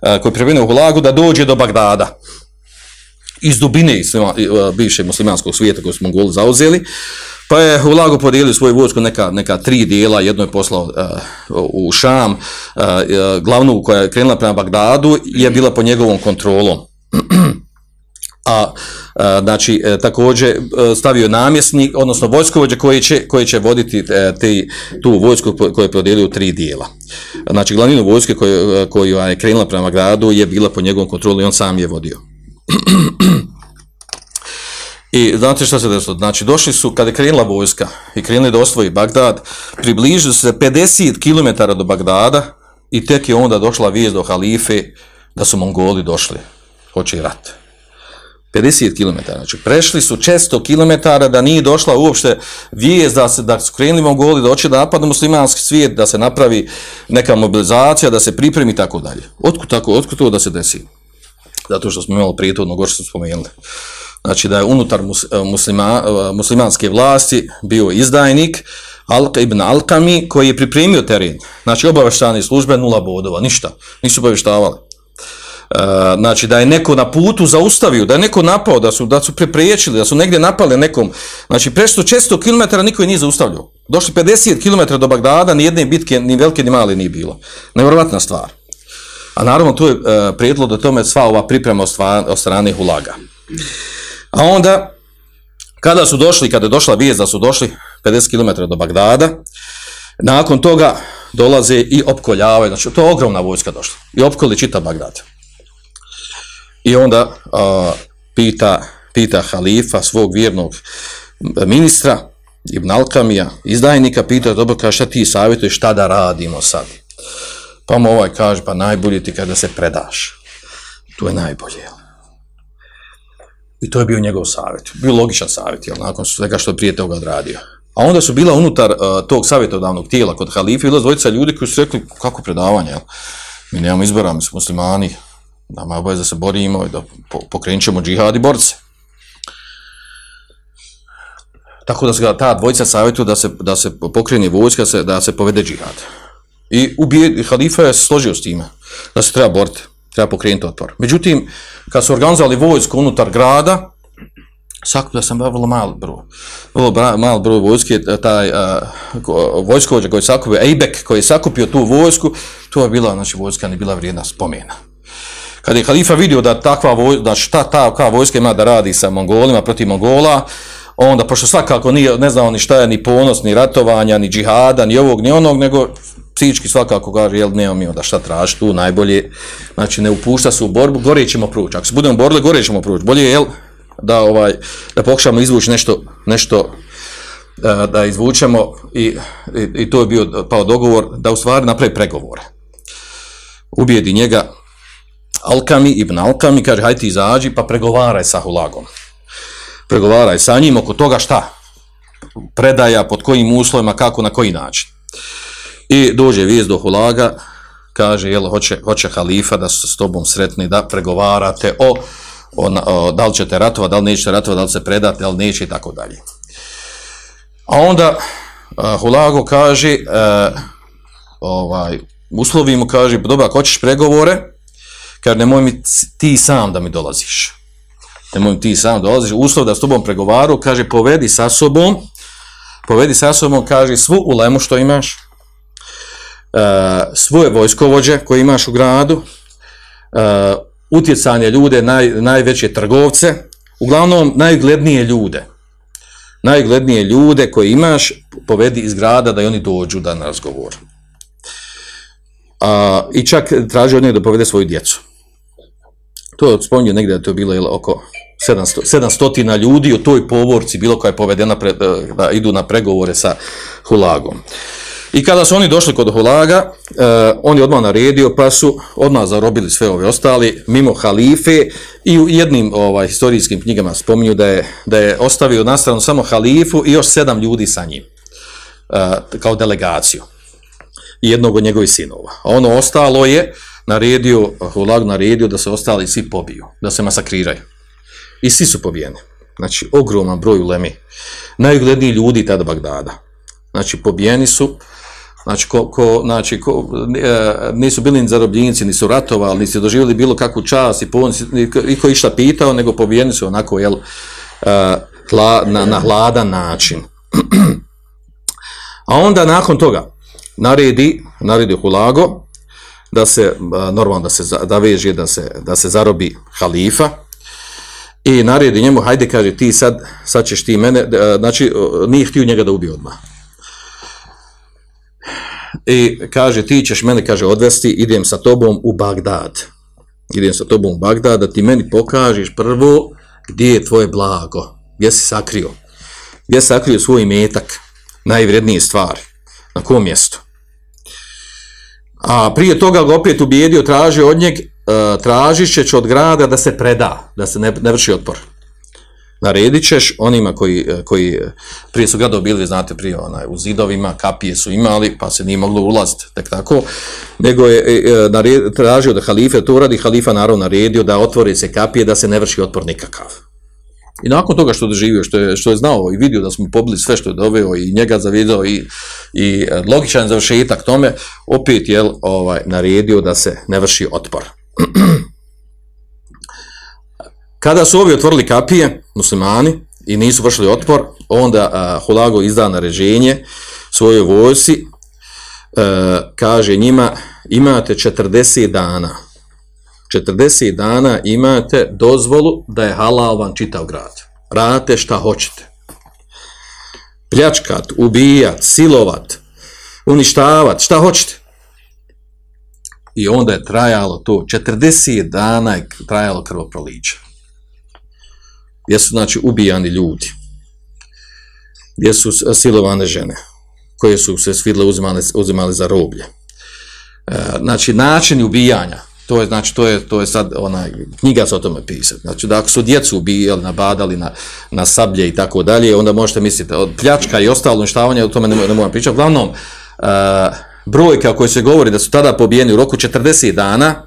koja je pripremljena u Hulagu da dođe do Bagdada. Iz dubine e, bivšeg muslimanskog svijeta koji su Mongoli zauzeli. Pa je Hulagu podijelio svoju vojsku neka, neka tri dijela, jedno je poslao uh, u Šam, uh, glavnu koja je krenula prema Bagdadu je bila po njegovom kontrolom. <clears throat> a, a znači e, također e, stavio namjesnik, odnosno vojskovođe koji će, koji će voditi e, te, tu vojsku koju je podijelio u tri dijela. Znači glavninu vojske koju, e, koju je krenula prema gradu je bila po njegovom kontrolu i on sam je vodio. <clears throat> I znate šta se desilo? Znači došli su, kada je krenula vojska i krenuli da osvoji Bagdad, približili se 50 km do Bagdada i tek je onda došla vijest do halife da su Mongoli došli. Hoće i rat. 50 km, znači prešli su 600 km da nije došla uopšte vijest da se da su krenuli Mongoli da hoće da napadnu muslimanski svijet, da se napravi neka mobilizacija, da se pripremi tako dalje. Otkud tako, otkud to da se desi? Zato što smo imali prijetodno gore što spomenuli. Znači da je unutar muslima, muslimanske vlasti bio izdajnik Alka ibn Alkami koji je pripremio teren. Znači obaveštani službe nula bodova, ništa. Nisu obaveštavali. Uh, znači da je neko na putu zaustavio, da je neko napao, da su da su prepriječili, da su negdje napali nekom, znači prešlo 600 km niko je nije zaustavljao. Došli 50 km do Bagdada, ni jedne bitke, ni velike ni male nije bilo. Nevjerovatna stvar. A naravno tu je uh, prijedlo do tome sva ova priprema od strane Hulaga. A onda, kada su došli, kada je došla vijest da su došli 50 km do Bagdada, nakon toga dolaze i opkoljavaju, znači to je ogromna vojska došla, i opkoli čita Bagdad. I onda uh, pita, pita halifa svog vjernog ministra, Ibn Alkamija, izdajnika, pita, dobro, kaže, šta ti savjetuješ, šta da radimo sad? Pa mu ovaj kaže, pa najbolje ti kada se predaš. To je najbolje. I to je bio njegov savjet. Bio logičan savjet, jel, nakon svega što je prije toga odradio. A onda su bila unutar uh, tog savjetodavnog tijela kod halifa, bila dvojica ljudi koji su rekli, kako predavanje, jel? Mi nemamo izbora, mi smo muslimani, Nama je da se borimo i da pokrenut ćemo džihad i borce. Tako da se ta dvojica savjetu da se, da se pokreni vojska, se, da se povede džihad. I ubije, halifa je složio s time da se treba boriti, treba pokrenuti otpor. Međutim, kad su organizovali vojsku unutar grada, sakupio sam vrlo malo broj. Vrlo malo broj vojske, taj uh, vojskovođa koji je sakupio, Ejbek koji je sakupio tu vojsku, to je bila, znači, vojska ne bila vrijedna spomena kad je halifa vidio da takva vojska, da šta ta vojska ima da radi sa Mongolima protiv Mongola, onda, pošto svakako nije, ne znao ni šta je, ni ponos, ni ratovanja, ni džihada, ni ovog, ni onog, nego psihički svakako kaže, jel, nema mi onda šta traži tu, najbolje, znači ne upušta se u borbu, gore ćemo proći, ako se budemo borili, gore ćemo proći, bolje je, jel, da, ovaj, da pokušamo izvući nešto, nešto e, da izvučemo i, i, i to je bio pao dogovor da u stvari napravi pregovore. Ubijedi njega Alkami, Ibn Alkami, kaže, hajde ti izađi pa pregovaraj sa Hulagom. Pregovaraj sa njim oko toga šta? Predaja, pod kojim uslovima, kako, na koji način. I dođe vijest do Hulaga, kaže, jel, hoće, hoće halifa da su s tobom sretni, da pregovarate o, o, o da li ćete ratova, da li nećete ratova, da li se predate, da li neće i tako dalje. A onda uh, Hulago kaže, uh, ovaj, uslovi mu kaže, dobro, ako hoćeš pregovore, kaže, nemoj mi ti sam da mi dolaziš. Nemoj mi ti sam dolaziš. Uslov da s tobom pregovaru, kaže, povedi sa sobom, povedi sa sobom, kaže, svu ulemu što imaš, uh, svoje vojskovođe koje imaš u gradu, uh, utjecanje ljude, naj, najveće trgovce, uglavnom najuglednije ljude. Najuglednije ljude koje imaš, povedi iz grada da i oni dođu da na razgovor. I čak traži od njega da povede svoju djecu. To je spominje negdje da to je bilo jel, oko 700, 700 ljudi u toj povorci bilo koja je povedena pre, da idu na pregovore sa Hulagom. I kada su oni došli kod Hulaga, eh, on je odmah naredio, pa su odmah zarobili sve ove ostali, mimo halife, i u jednim ovaj, historijskim knjigama spominju da je, da je ostavio na stranu samo halifu i još sedam ljudi sa njim, eh, kao delegaciju, jednog od njegovih sinova. A ono ostalo je, naredio, Hulag naredio da se ostali svi pobiju, da se masakriraju. I svi su pobijeni. Znači, ogroman broj u Lemi. Najugledniji ljudi tada Bagdada. Znači, pobijeni su, Znači, ko, ko, znači ko, e, nisu bili ni zarobljenici, nisu ratovali, nisu doživjeli bilo kakvu čast i povodnici, i ko išta pitao, nego pobijeni su onako, jel, e, hla, na, na hladan način. <clears throat> A onda nakon toga naredi, naredi Hulago, da se, normalno da se da veže, da se, da se zarobi halifa, i naredi njemu, hajde, kaže, ti sad, sad ćeš ti mene, znači, nije htio njega da ubije odmah. I kaže ti ćeš mene kaže odvesti idem sa tobom u Bagdad. Idem sa tobom u Bagdad da ti meni pokažeš prvo gdje je tvoje blago gdje si sakrio gdje si sakrio svoj metak najvrednije stvari na kom mjestu a prije toga ga opet ubijedio traži od njeg uh, tražiš će od grada da se preda da se ne, ne vrši otpor naredit ćeš onima koji, koji prije su gradovi bili, znate, prije onaj, u zidovima, kapije su imali, pa se nije moglo ulaziti, tek tako, nego je e, tražio da halife to radi, halifa naravno naredio da otvori se kapije, da se ne vrši otpor nikakav. I nakon toga što doživio, što je, što je znao i vidio da smo pobili sve što je doveo i njega zavidio i, i logičan završetak tome, opet je ovaj, naredio da se ne vrši otpor. <clears throat> Kada su ovi otvorili kapije, muslimani, i nisu vršili otpor, onda uh, Hulago izda naređenje svojoj vojsi, uh, kaže njima, imate 40 dana, 40 dana imate dozvolu da je halal vam čitav grad. Radite šta hoćete. Pljačkat, ubijat, silovat, uništavat, šta hoćete. I onda je trajalo to, 40 dana je trajalo krvoproliče gdje su znači ubijani ljudi, gdje su silovane žene, koje su se svidle uzimali, uzimali za roblje. E, znači, način ubijanja, to je, znači, to je, to je sad onaj, knjiga se o tome pisati. Znači, da ako su djecu ubijali, nabadali na, na sablje i tako dalje, onda možete misliti, od pljačka i ostalo uništavanje, o tome ne, ne moram pričati. Uglavnom, uh, brojka o kojoj se govori da su tada pobijeni u roku 40 dana,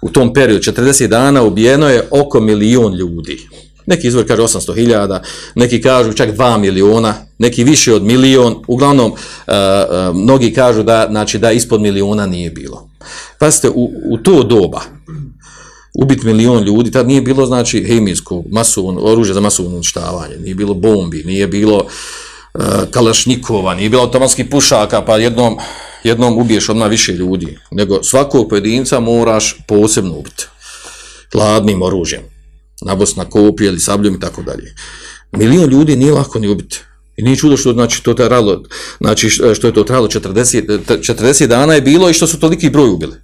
u tom periodu 40 dana ubijeno je oko milion ljudi. Neki izvor kaže 800.000, neki kažu čak 2 miliona, neki više od milion, uglavnom uh, uh, mnogi kažu da, znači, da ispod miliona nije bilo. Pazite, u, u to doba, ubit milion ljudi, tad nije bilo znači hemijsko, masovno, oružje za masovno uništavanje, nije bilo bombi, nije bilo uh, kalašnikova, nije bilo automatskih pušaka, pa jednom, jednom ubiješ odmah više ljudi, nego svakog pojedinca moraš posebno ubiti, hladnim oružjem nabos na kopije ili sabljom i tako dalje. Milion ljudi nije lako ni ubiti. I nije čudo što znači to trajalo, znači što je to trajalo 40, 40 dana je bilo i što su toliki broj ubili.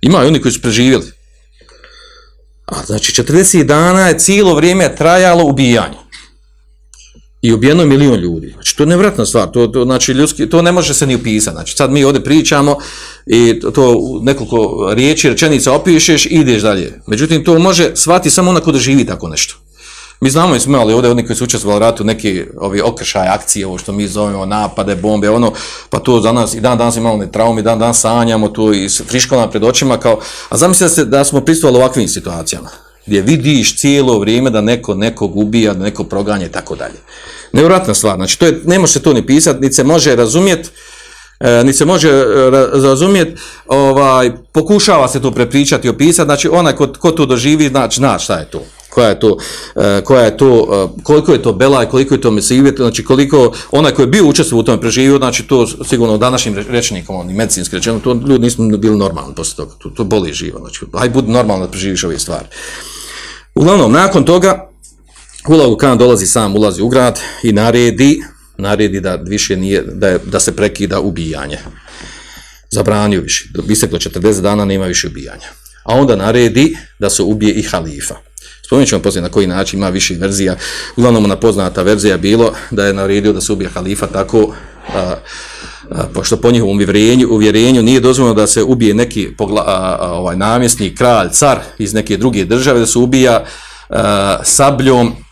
Ima i oni koji su preživjeli. A znači 40 dana je cijelo vrijeme trajalo ubijanje. I ubijeno je milion ljudi. Znači, to je nevratna stvar, to, to, znači, ljudski, to ne može se ni upisati. Znači, sad mi ovdje pričamo i to, to nekoliko riječi, rečenica opišeš i ideš dalje. Međutim, to može shvati samo onako da živi tako nešto. Mi znamo i smo imali ovdje oni koji su učestvovali u ratu neki ovi okršaj akcije, ovo što mi zovemo napade, bombe, ono, pa to za nas i dan danas imamo ne traume, dan dan sanjamo to i friško nam pred očima kao, a zamislite se da smo pristovali ovakvim situacijama gdje vidiš cijelo vrijeme da neko nekog ubija, da neko proganja i tako dalje. Nevjerojatna stvar, znači to je, ne može se to ni pisati, niti se može razumjeti, e, niti se može e, razumjeti, ovaj, pokušava se to prepričati i opisati, znači onaj ko, ko to doživi, znači zna šta je to koja je to, e, koja je to, e, koliko je to belaj, koliko je to mesivjet, znači koliko onaj koji je bio učestvovao u tome preživio, znači to sigurno u današnjim rečnikom, oni medicinski rečeno, to ljudi nismo bili normalni posle toga, to, to boli živo, znači aj budi normalno da preživiš ove stvari. Uglavnom, nakon toga, Hulagu Khan dolazi sam, ulazi u grad i naredi, naredi da više nije, da, je, da se prekida ubijanje. Zabranio više, bisteklo 40 dana nema više ubijanja. A onda naredi da se ubije i halifa. Spomenut ćemo poslije na koji način ima više verzija. Uglavnom ona poznata verzija bilo da je naredio da se ubije halifa tako a, a, pošto po njihovom uvjerenju, uvjerenju nije dozvoljeno da se ubije neki pogla, a, ovaj namjesnik, kralj, car iz neke druge države, da se ubija sabljom,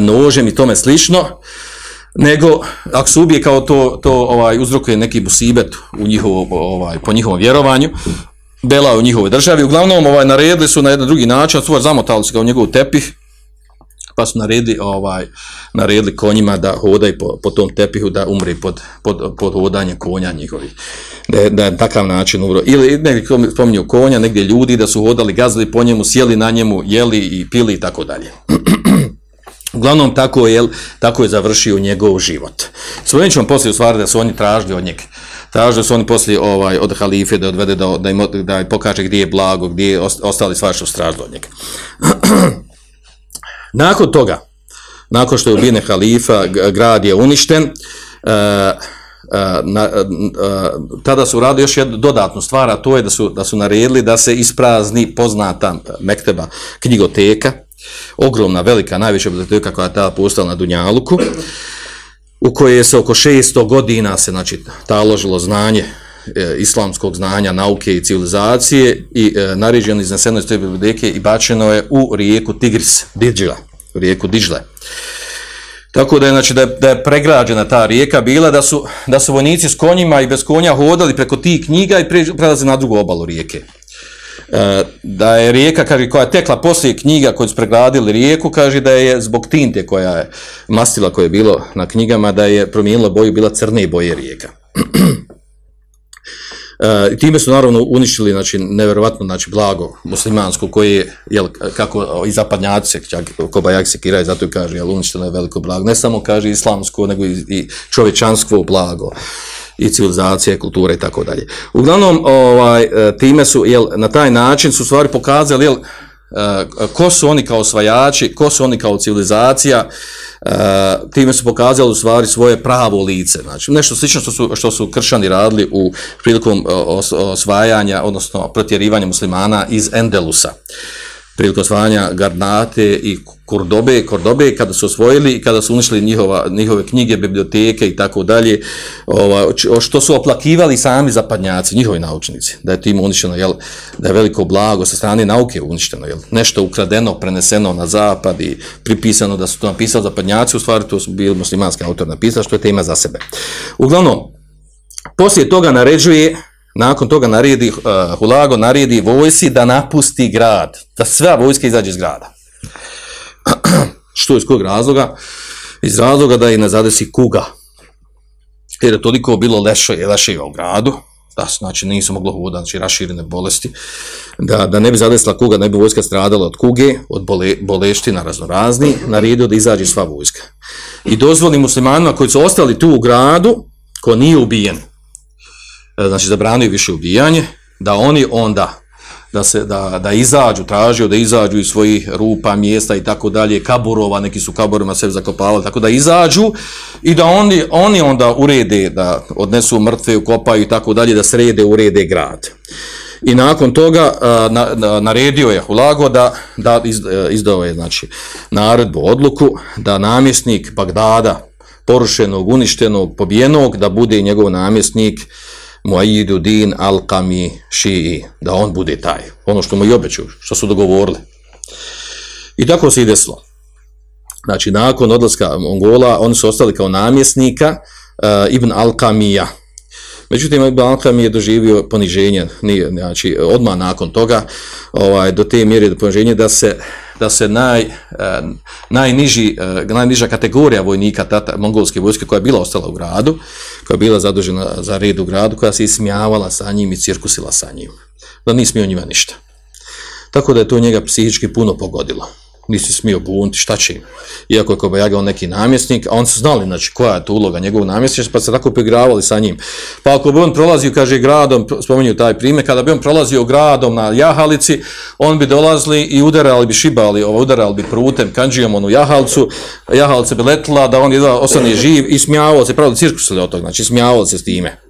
nožem i tome slično, nego ako se ubije kao to, to ovaj uzrokuje neki busibet u njihovo, ovaj, po njihovom vjerovanju, bela u njihovoj državi. Uglavnom, ovaj, naredili su na jedan drugi način, su zamotali su ga u njegov tepih, pa su naredili, ovaj, naredili konjima da hodaju po, po tom tepihu, da umri pod, pod, pod hodanjem konja njihovih. Da, da je takav način umro. Ili negdje spominju konja, negdje ljudi da su hodali, gazili po njemu, sjeli na njemu, jeli i pili i tako dalje. <clears throat> Uglavnom, tako je, tako je završio njegov život. Spomenut ćemo poslije u stvari da su oni tražili od njega traže da su oni poslije ovaj, od halife da odvede da, da, im, da im pokaže gdje je blago, gdje je ostali stvari što stražili od njega. <clears throat> nakon toga, nakon što je ubijene halifa, grad je uništen, uh, Na, uh, tada su radili još jednu dodatnu stvar, a to je da su, da su naredili da se isprazni poznata Mekteba knjigoteka, ogromna, velika, najveća biblioteka koja je tada postala na Dunjaluku, u koje se oko 600 godina se znači taložilo znanje e, islamskog znanja, nauke i civilizacije i e, naređeno izneseno iz te biblioteke i bačeno je u rijeku Tigris, Dijla, u rijeku Dijle. Tako da je, znači, da je, da je pregrađena ta rijeka bila, da su, da su vojnici s konjima i bez konja hodali preko tih knjiga i prelaze na drugu obalu rijeke. E, da je rijeka kaže, koja je tekla poslije knjiga koji su pregradili rijeku, kaže da je zbog tinte koja je mastila koje je bilo na knjigama, da je promijenila boju, bila crne boje rijeka. <clears throat> E, time su naravno uništili znači, neverovatno znači, blago muslimansko koje je, jel, kako i zapadnjaci se, Kobajak se kiraju, zato kaže, jel, uništeno je veliko blago. Ne samo kaže islamsko, nego i, i čovječansko blago i civilizacije, kulture i tako dalje. Uglavnom, ovaj, e, time su, jel, na taj način su stvari pokazali, jel, e, ko su oni kao osvajači, ko su oni kao civilizacija, uh, time su pokazali u stvari svoje pravo lice. Znači, nešto slično što su, što su kršani radili u prilikom osvajanja, odnosno protjerivanja muslimana iz Endelusa. Prilikom osvajanja Garnate i Kordobe, Kordobe kada su osvojili i kada su uništili njihova, njihove knjige, biblioteke i tako dalje, što su oplakivali sami zapadnjaci, njihovi naučnici, da je tim uništeno, jel, da je veliko blago sa strane nauke uništeno, jel, nešto ukradeno, preneseno na zapad i pripisano da su to napisali zapadnjaci, u stvari to su bili muslimanski autor napisali, što je tema za sebe. Uglavnom, poslije toga naređuje Nakon toga naredi, uh, Hulago naredi vojsi da napusti grad, da sve vojske izađe iz grada. <clears throat> Što iz kog razloga? Iz razloga da je ne zadesi kuga. Jer je toliko bilo lešo u gradu, da znači, nisu moglo hodati, znači, raširene bolesti, da, da ne bi zadesila kuga, ne bi vojska stradala od kuge, od bole, boleština raznorazni, naredio da izađe sva vojska. I dozvoli muslimanima koji su ostali tu u gradu, ko nije ubijen, znači zabranio više ubijanje, da oni onda da se da, da izađu, tražio da izađu iz svojih rupa, mjesta i tako dalje, kaburova, neki su kaburima sve zakopavali, tako da izađu i da oni, oni onda urede, da odnesu mrtve, ukopaju i tako dalje, da srede, urede grad. i nakon toga a, na, na, naredio je Hulago da, da iz, e, izdao je znači, naredbu, odluku, da namjesnik Bagdada, porušenog, uništenog, pobijenog, da bude njegov namjesnik Muayidu Din Al-Qami Šiji, da on bude taj, ono što mu i obeću, što su dogovorili. I tako se i desilo. Znači, nakon odlaska Mongola, oni su ostali kao namjesnika uh, Ibn Al-Kamija. Međutim, Ibn Al-Kamij je doživio poniženje, nije, znači, odmah nakon toga, ovaj, do te mjere do poniženja da se, da se naj, uh, najniži, uh, najniža kategorija vojnika tata, mongolske vojske koja je bila ostala u gradu, koja je bila zadužena za red u gradu, koja se ismjavala sa njim i cirkusila sa njim. Da nije smio njima ništa. Tako da je to njega psihički puno pogodilo nisi smio bunti, šta će im. Iako je Kobayaga on neki namjesnik, a on su znali znači, koja je to uloga njegovog namjesnika, pa se tako poigravali sa njim. Pa ako bi on prolazio, kaže, gradom, spominju taj primjer, kada bi on prolazio gradom na jahalici, on bi dolazili i udarali bi šibali, ovo, udarali bi prutem, kanđijom onu jahalcu, jahalica bi letila da on jedva ostane živ i smijavao se, pravili cirkusili od toga, znači smijavao se s time.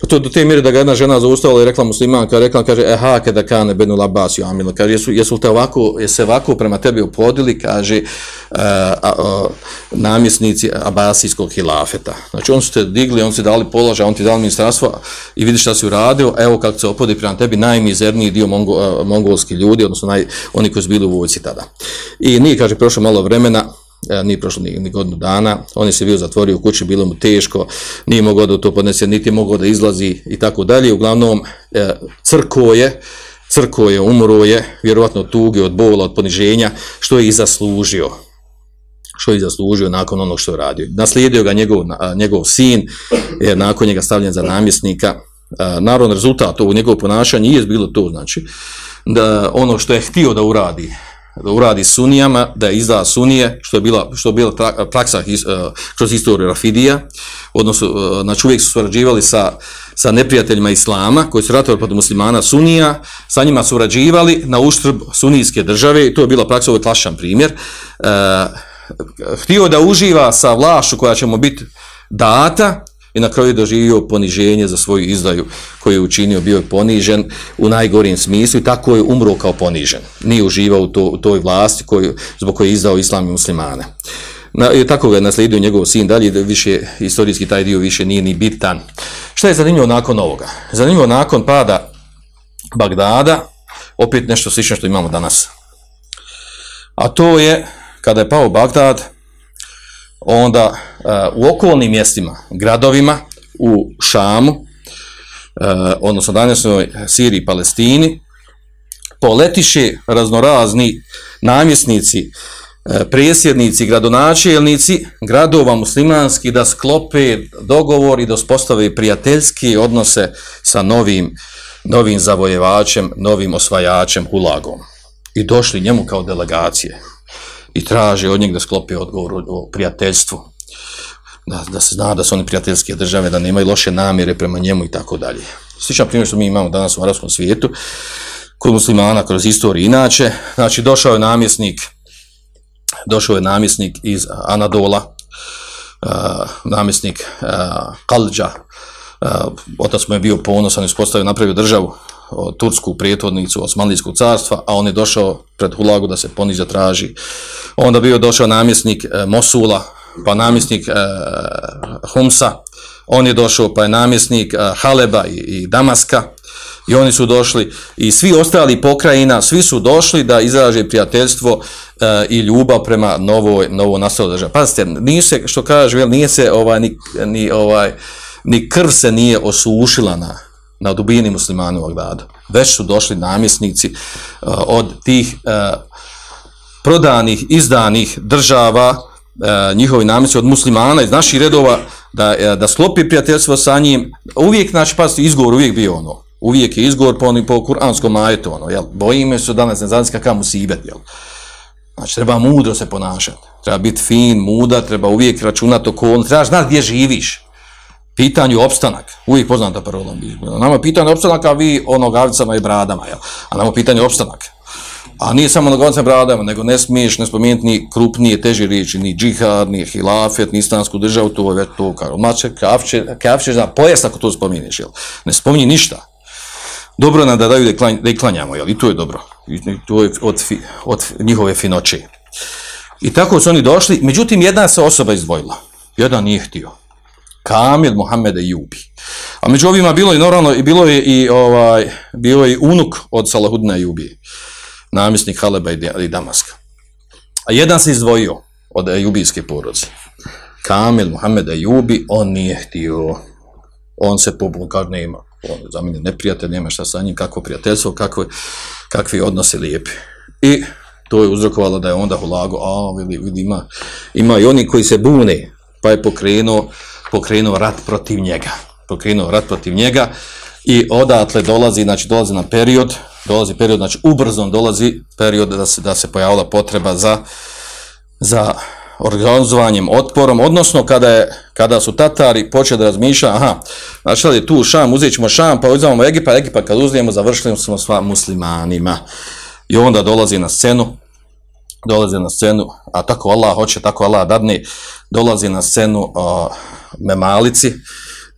Pa to do te mjere da ga jedna žena zaustavila i rekla muslimanka, rekla, kaže, eha, kada kane labas amila, kaže, jesu, jesu te ovako, jesu ovako prema tebi upodili, kaže, uh, uh, namjesnici abasijskog hilafeta. Znači, on su te digli, on su dali položaj, on ti dali ministarstvo i vidi šta si uradio, evo kako se opodi prema tebi najmizerniji dio mongo, uh, mongolski ljudi, odnosno naj, oni koji su bili u vojci tada. I nije, kaže, prošlo malo vremena, nije prošlo ni, ni godinu dana, on je se bio zatvorio u kući, bilo mu teško, nije mogao da to podnese, niti mogao da izlazi i tako dalje. Uglavnom, e, crko je, crko je, umro je, vjerovatno tuge od bola, od poniženja, što je i zaslužio što je zaslužio nakon onog što je radio. Naslijedio ga njegov, njegov sin, je nakon njega stavljen za namjesnika. Naravno, rezultat ovog njegovog ponašanja je bilo to, znači, da ono što je htio da uradi, da uradi sunijama, da izda sunije, što je bila, što je bila praksa his, uh, kroz istoriju Rafidija, odnosno, uh, znači uvijek su surađivali sa, sa neprijateljima Islama, koji su ratovali protiv muslimana sunija, sa njima surađivali na uštrb sunijske države, i to je bila praksa, ovo je klašan primjer, uh, htio da uživa sa vlašu koja će mu biti data, i na kraju doživio poniženje za svoju izdaju koju je učinio, bio je ponižen u najgorim smislu i tako je umro kao ponižen. Nije uživao u, to, u toj vlasti koju, zbog koje je izdao islam i muslimane. Na, i tako ga je naslijedio njegov sin, dalje više istorijski taj dio više nije ni bitan. Šta je zanimljivo nakon ovoga? Zanimljivo nakon pada Bagdada, opet nešto slično što imamo danas. A to je, kada je pao Bagdad, onda uh, u okolnim mjestima, gradovima, u Šamu, uh, odnosno danesnoj Siriji i Palestini, poletiše raznorazni namjesnici, uh, presjednici, gradonačelnici gradova muslimanski da sklope dogovor i da spostave prijateljski odnose sa novim, novim zavojevačem, novim osvajačem Hulagom. I došli njemu kao delegacije i traže od njeg da sklopi odgovor o prijateljstvu, da, da se zna da su oni prijateljske države, da nemaju loše namjere prema njemu i tako dalje. Sličan primjer što mi imamo danas u arabskom svijetu, kod muslimana kroz istoriju inače, znači došao je namjesnik, došao je namjesnik iz Anadola, uh, namjesnik uh, Kalđa, uh, otac mu je bio ponosan i uspostavio napravio državu, tursku prijetodnicu Osmanlijskog carstva, a on je došao pred Hulagu da se poniza traži. Onda bio došao namjesnik e, Mosula, pa namjesnik e, Humsa, on je došao pa je namjesnik e, Haleba i, Damaska, i oni su došli, i svi ostali pokrajina, svi su došli da izraže prijateljstvo i ljubav prema novoj, novo nastalo državi. Pazite, nije se, što kaže, nije se ovaj, ni, ovaj, ni krv se nije osušila na, na dubini muslimanu Bagdadu. Već su došli namjesnici uh, od tih uh, prodanih, izdanih država, uh, njihovi namjesnici od muslimana iz naših redova, da, uh, da sklopi prijateljstvo sa njim. Uvijek, znači, pazite, izgovor uvijek bio ono. Uvijek je izgovor po, po kuranskom majetu, ono, jel? Bojime se danas ne znam kakav musibet, jel? Znači, treba mudro se ponašati. Treba biti fin, muda, treba uvijek računati okolo. Treba znati gdje živiš pitanju opstanak, uvijek poznata parola. Nama pitanje opstanak, a vi o nogavicama i bradama, jel? a nama pitanje opstanak. A nije samo nogavicama i bradama, nego ne smiješ ne spomenuti ni krupnije, teže riječi, ni džihad, ni hilafet, ni istansku državu, to je već to, kao mače, kafće, zna, pojes ako to spomeniš, jel? Ne spominji ništa. dobro nam da daju da, ih klanjamo, jel? I to je dobro. I to je od, od njihove finoće. I tako su oni došli, međutim jedna se osoba izdvojila. Jedan nije htio. Kamil Mohameda Jubi. A među ovima bilo je normalno i bilo je i ovaj bio je i unuk od Salahudina Jubi, namjesnik Haleba i Damaska. A jedan se izdvojio od Jubijske porodice. Kamil Mohameda Jubi, on nije htio. On se pobunio, kaže nema. On za mene neprijatelj, nema šta sa njim, kakvo prijateljstvo, kakve, kakvi odnose lijepi. I to je uzrokovalo da je onda hulago, a vidi, vidi ima, ima i oni koji se bune, pa je pokrenuo, pokrenuo rat protiv njega. Pokrenuo rat protiv njega i odatle dolazi, znači dolazi na period, dolazi period, znači ubrzom dolazi period da se, da se pojavila potreba za, za organizovanjem otporom, odnosno kada, je, kada su Tatari počeli da razmišljati, aha, je tu Šam, uzet ćemo Šam, pa uzimamo Egipa, Egipa kad uzmemo, završili smo sva muslimanima. I onda dolazi na scenu, dolazi na scenu, a tako Allah hoće, tako Allah dadne, dolazi na scenu uh, memalici,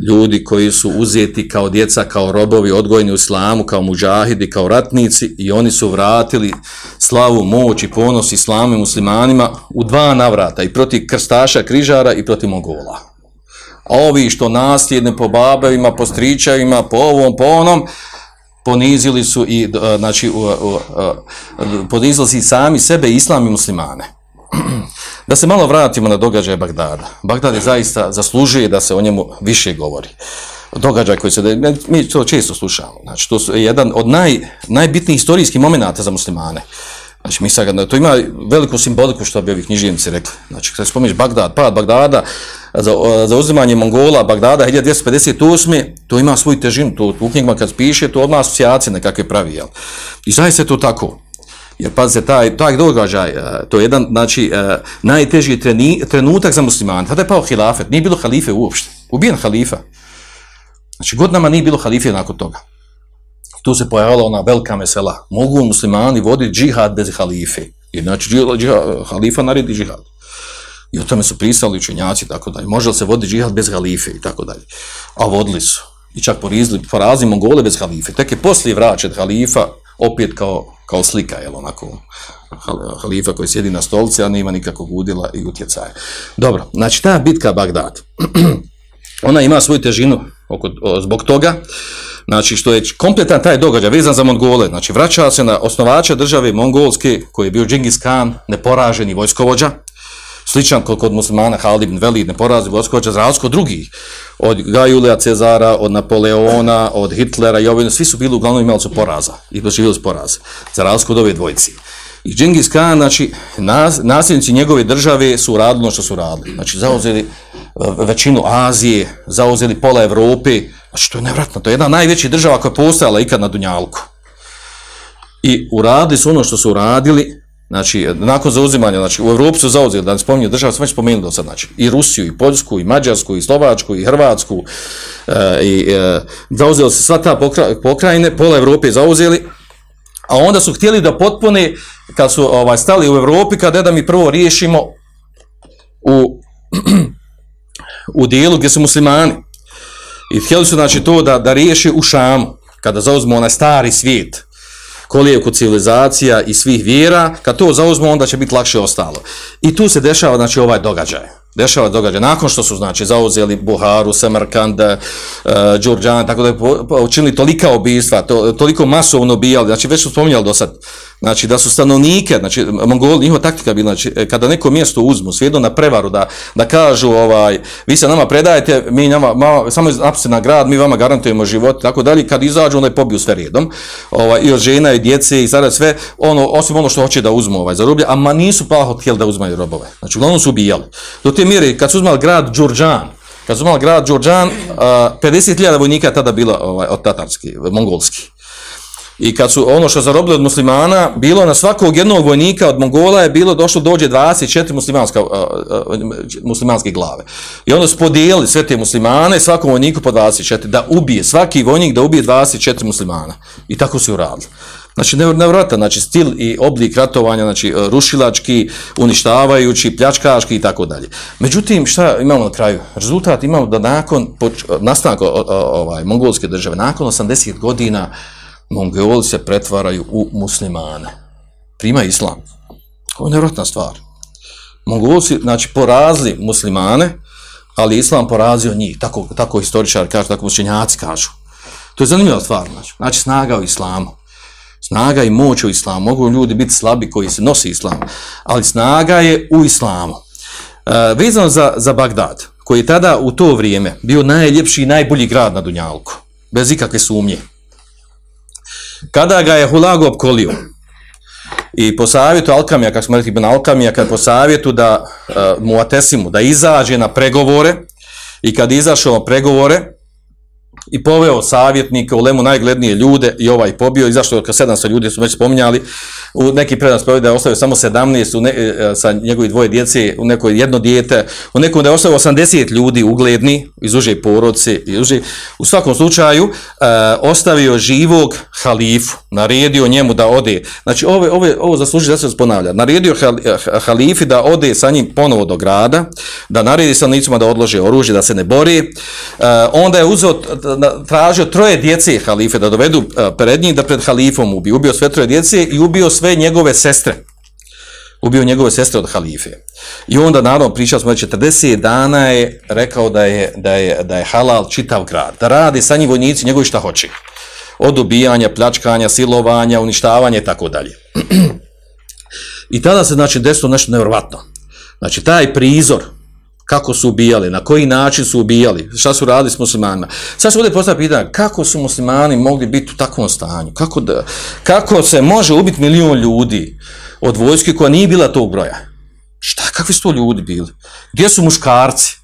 ljudi koji su uzeti kao djeca, kao robovi, odgojeni u islamu, kao muđahidi, kao ratnici i oni su vratili slavu, moć i ponos islamu i muslimanima u dva navrata i protiv krstaša, križara i protiv Mongola. A ovi što nasljedne po babevima, po stričavima, po ovom, po onom, ponizili su i znači u, u, u, ponizili su i sami sebe islam i muslimane. Da se malo vratimo na događaje Bagdada. Bagdad je zaista zaslužuje da se o njemu više govori. Događaj koji se, mi to često slušamo, znači to su jedan od naj, najbitnijih istorijskih momenata za muslimane. Znači, mi sad, to ima veliku simboliku što bi ovi knjižnici rekli. Znači, kada spomeniš Bagdad, pad Bagdada, za, za uzimanje Mongola, Bagdada, 1258. To ima svoju težinu, to u knjigama kad piše, to odmah asocijacije nekakve pravi, jel? I zaista je to tako. Jer, pazite, taj, taj događaj, to je jedan, znači, najteži treni, trenutak za musliman. Tada je pao hilafet, nije bilo halife uopšte. Ubijen halifa. Znači, godinama nije bilo halife nakon toga tu se pojavila ona velika mesela. Mogu muslimani voditi džihad bez halife. Jer znači džihad, halifa naredi džihad. I o tome su pristali učenjaci tako dalje. Može li se voditi džihad bez halife i tako dalje. A vodili su. I čak porizli, porazi Mongole bez halife. Tek je poslije vraćet halifa opet kao, kao slika, jel onako, halifa koji sjedi na stolici, a nema nikakvog udjela i utjecaja. Dobro, znači ta bitka Bagdad, <clears throat> ona ima svoju težinu oko, zbog toga, znači što je kompletan taj događaj vezan za Mongole, znači vraća se na osnovača države Mongolske, koji je bio Džingis Khan, neporaženi vojskovođa, sličan kod, kod muslimana Halid ibn Velid, neporaženi vojskovođa, za razliku drugih, od Gajulija Cezara, od Napoleona, od Hitlera i ovih, svi su bili uglavnom imali su poraza i doživjeli su poraza, za razliku od ove dvojci. I Džingis Khan, znači, nas, nasljednici njegove države su radili ono što su radili. Znači, zauzeli većinu Azije, zauzeli pola Evrope, Znači, to je nevratno. To je jedna najveća država koja je postojala ikad na Dunjalku. I uradili su ono što su uradili, znači, nakon zauzimanja, znači, u Evropi su zauzeli, da ne spominju država, smo već spomenuli do sad, znači, i Rusiju, i Poljsku, i Mađarsku, i Slovačku, i Hrvatsku, e, i e, zauzeli se sva ta pokra, pokrajine, pola Evrope zauzeli, a onda su htjeli da potpune, kad su ovaj, stali u Evropi, kada da mi prvo riješimo u, <clears throat> u dijelu gdje su muslimani, I htjeli su znači to da, da riješi u Šamu, kada zauzmu onaj stari svijet, kolijeku civilizacija i svih vjera, kad to zauzmu onda će biti lakše ostalo. I tu se dešava znači ovaj događaj dešava događaj. Nakon što su znači zauzeli Buharu, Samarkanda, uh, Đurđan, tako da je učinili tolika ubijstva, to, toliko masovno ubijali, znači već su spominjali do sad, znači da su stanovnike, znači Mongoli, njihova taktika bila, znači kada neko mjesto uzmu, svijedo na prevaru, da, da kažu, ovaj, vi se nama predajete, mi nama, ma, samo napiste na grad, mi vama garantujemo život, tako dalje, kad izađu, onda je pobiju sve redom, ovaj, i od žena i djece i sada sve, ono, osim ono što hoće da uzmu ovaj, za rublje, a ma nisu pa htjeli da uzmaju robove, znači uglavnom su ubijali. Do te mjere, kad su uzmali grad Đurđan, kad su uzmali grad Đurđan, uh, 50.000 vojnika tada bilo ovaj, od tatarski, mongolski. I kad su ono što zarobili od muslimana, bilo na svakog jednog vojnika od Mongola je bilo došlo dođe 24 muslimanska, uh, uh, muslimanske glave. I onda su podijeli sve te muslimane, svakom vojniku po 24, da ubije, svaki vojnik da ubije 24 muslimana. I tako su uradili. Znači, nevjerojatan, znači, stil i oblik ratovanja, znači, rušilački, uništavajući, pljačkaški i tako dalje. Međutim, šta imamo na kraju? Rezultat imamo da nakon nastanka ovaj, mongolske države, nakon 80 godina, Mongoli se pretvaraju u muslimane. Prima islam. Ovo je nevjerojatna stvar. Mongoli su, znači, porazili muslimane, ali islam porazio njih. Tako, tako historičar kaže, tako učenjaci kažu. To je zanimljiva stvar. Znači, znači snaga u islamu. Snaga i moć u islamu. Mogu ljudi biti slabi koji se nosi islam, ali snaga je u islamu. E, vezano za, za Bagdad, koji je tada u to vrijeme bio najljepši i najbolji grad na Dunjalku, bez ikakve sumnje. Kada ga je Hulago opkolio i po savjetu Alkamija, kako smo rekli Ibn Alkamija, kad po savjetu da uh, mu atesimu, da izađe na pregovore i kad izašao na pregovore i poveo savjetnike u Lemu najglednije ljude i ovaj pobio, izašao ka 700 ljudi, su već spominjali, u neki predan spominjali da je ostavio samo 17 u ne, e, sa njegovi dvoje djece, u nekoj jedno dijete, u nekom da je ostavio 80 ljudi ugledni, iz uže porodce, iz u svakom slučaju uh, ostavio živog halifu, naredio njemu da ode, znači ove, ove, ovo zasluži da se ponavlja, naredio halifi da ode sa njim ponovo do grada, da naredi stanovnicima da odlože oružje, da se ne bori, onda je uzeo tražio troje djece halife da dovedu pred njih da pred halifom ubio. Ubio sve troje djece i ubio sve njegove sestre. Ubio njegove sestre od halife. I onda naravno pričali smo da 40 dana je rekao da je, da je, da je halal čitav grad. Da radi sa njim vojnici njegovi šta hoće. Od ubijanja, pljačkanja, silovanja, uništavanja i tako dalje. <clears throat> I tada se znači desilo nešto nevjerovatno. Znači taj prizor kako su ubijali, na koji način su ubijali, šta su radili s muslimanima. Sad se ovdje postavlja pitanje, kako su muslimani mogli biti u takvom stanju? Kako, da, kako se može ubiti milion ljudi od vojske koja nije bila tog broja? Šta, kakvi su to ljudi bili? Gdje su muškarci?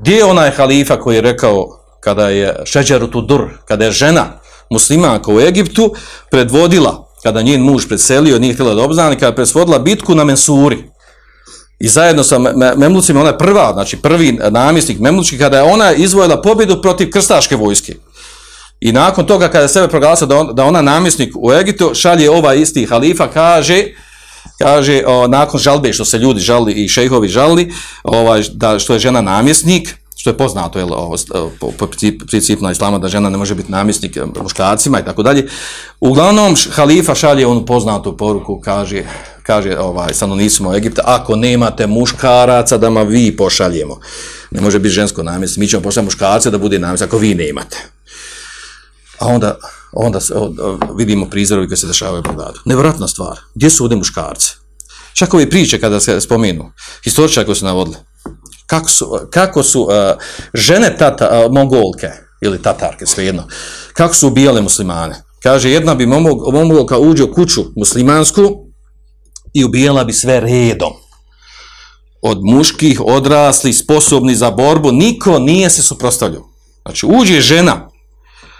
Gdje je onaj halifa koji je rekao, kada je Šeđeru Tudur, kada je žena muslimanka u Egiptu predvodila, kada njen muž preselio, nije htjela da obznani, kada je predvodila bitku na Mensuri, I zajedno sa Memlucima, ona je prva, znači prvi namjesnik Memlučki, kada je ona izvojila pobjedu protiv krstaške vojske. I nakon toga, kada je sebe proglasila da, on, da ona namjesnik u Egiptu, šalje ovaj isti halifa, kaže, kaže o, nakon žalbe što se ljudi žali i šejhovi žali, ovaj, da, što je žena namjesnik, što je poznato jel, o, po, po principu na islama da žena ne može biti namjesnik muškacima i tako dalje. Uglavnom, halifa šalje onu poznatu poruku, kaže, kaže ovaj stanovnicima Egipta, ako nemate muškaraca da ma vi pošaljemo. Ne može biti žensko namjesto, mi ćemo pošaljati muškarce da bude namjesto, ako vi nemate. A onda, onda vidimo prizorovi koji se dešavaju u Bagdadu. Nevratna stvar. Gdje su ovdje muškarci? Čak ove priče kada se spominu, historičari koji su navodili, kako su, kako su uh, žene tata, uh, mongolke, ili tatarke, svejedno, kako su ubijale muslimane. Kaže, jedna bi mongolka uđe u kuću muslimansku, i ubijala bi sve redom. Od muških, odrasli, sposobni za borbu, niko nije se suprostavljao. Znači, uđe žena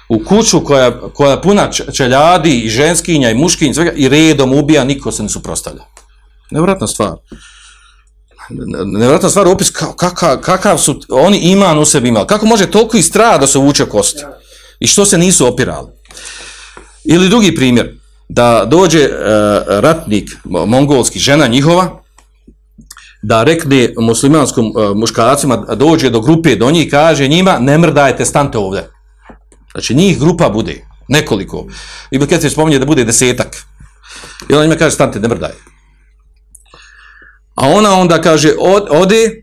u kuću koja, koja puna čeljadi i ženskinja i muškinja svega, i redom ubija, niko se ne suprostavlja. Nevratna stvar. Nevratna stvar, opis kakav, kakav su oni iman u sebi imali. Kako može toliko i strada da se uvuče kosti? I što se nisu opirali? Ili drugi primjer da dođe uh, ratnik mongolski, žena njihova, da rekne muslimanskom uh, muškarcima, dođe do grupe do njih kaže njima, ne mrdajte, stante ovdje. Znači njih grupa bude, nekoliko. I kad se spominje da bude desetak. I ona njima kaže, stante, ne mrdaj. A ona onda kaže, od, ode,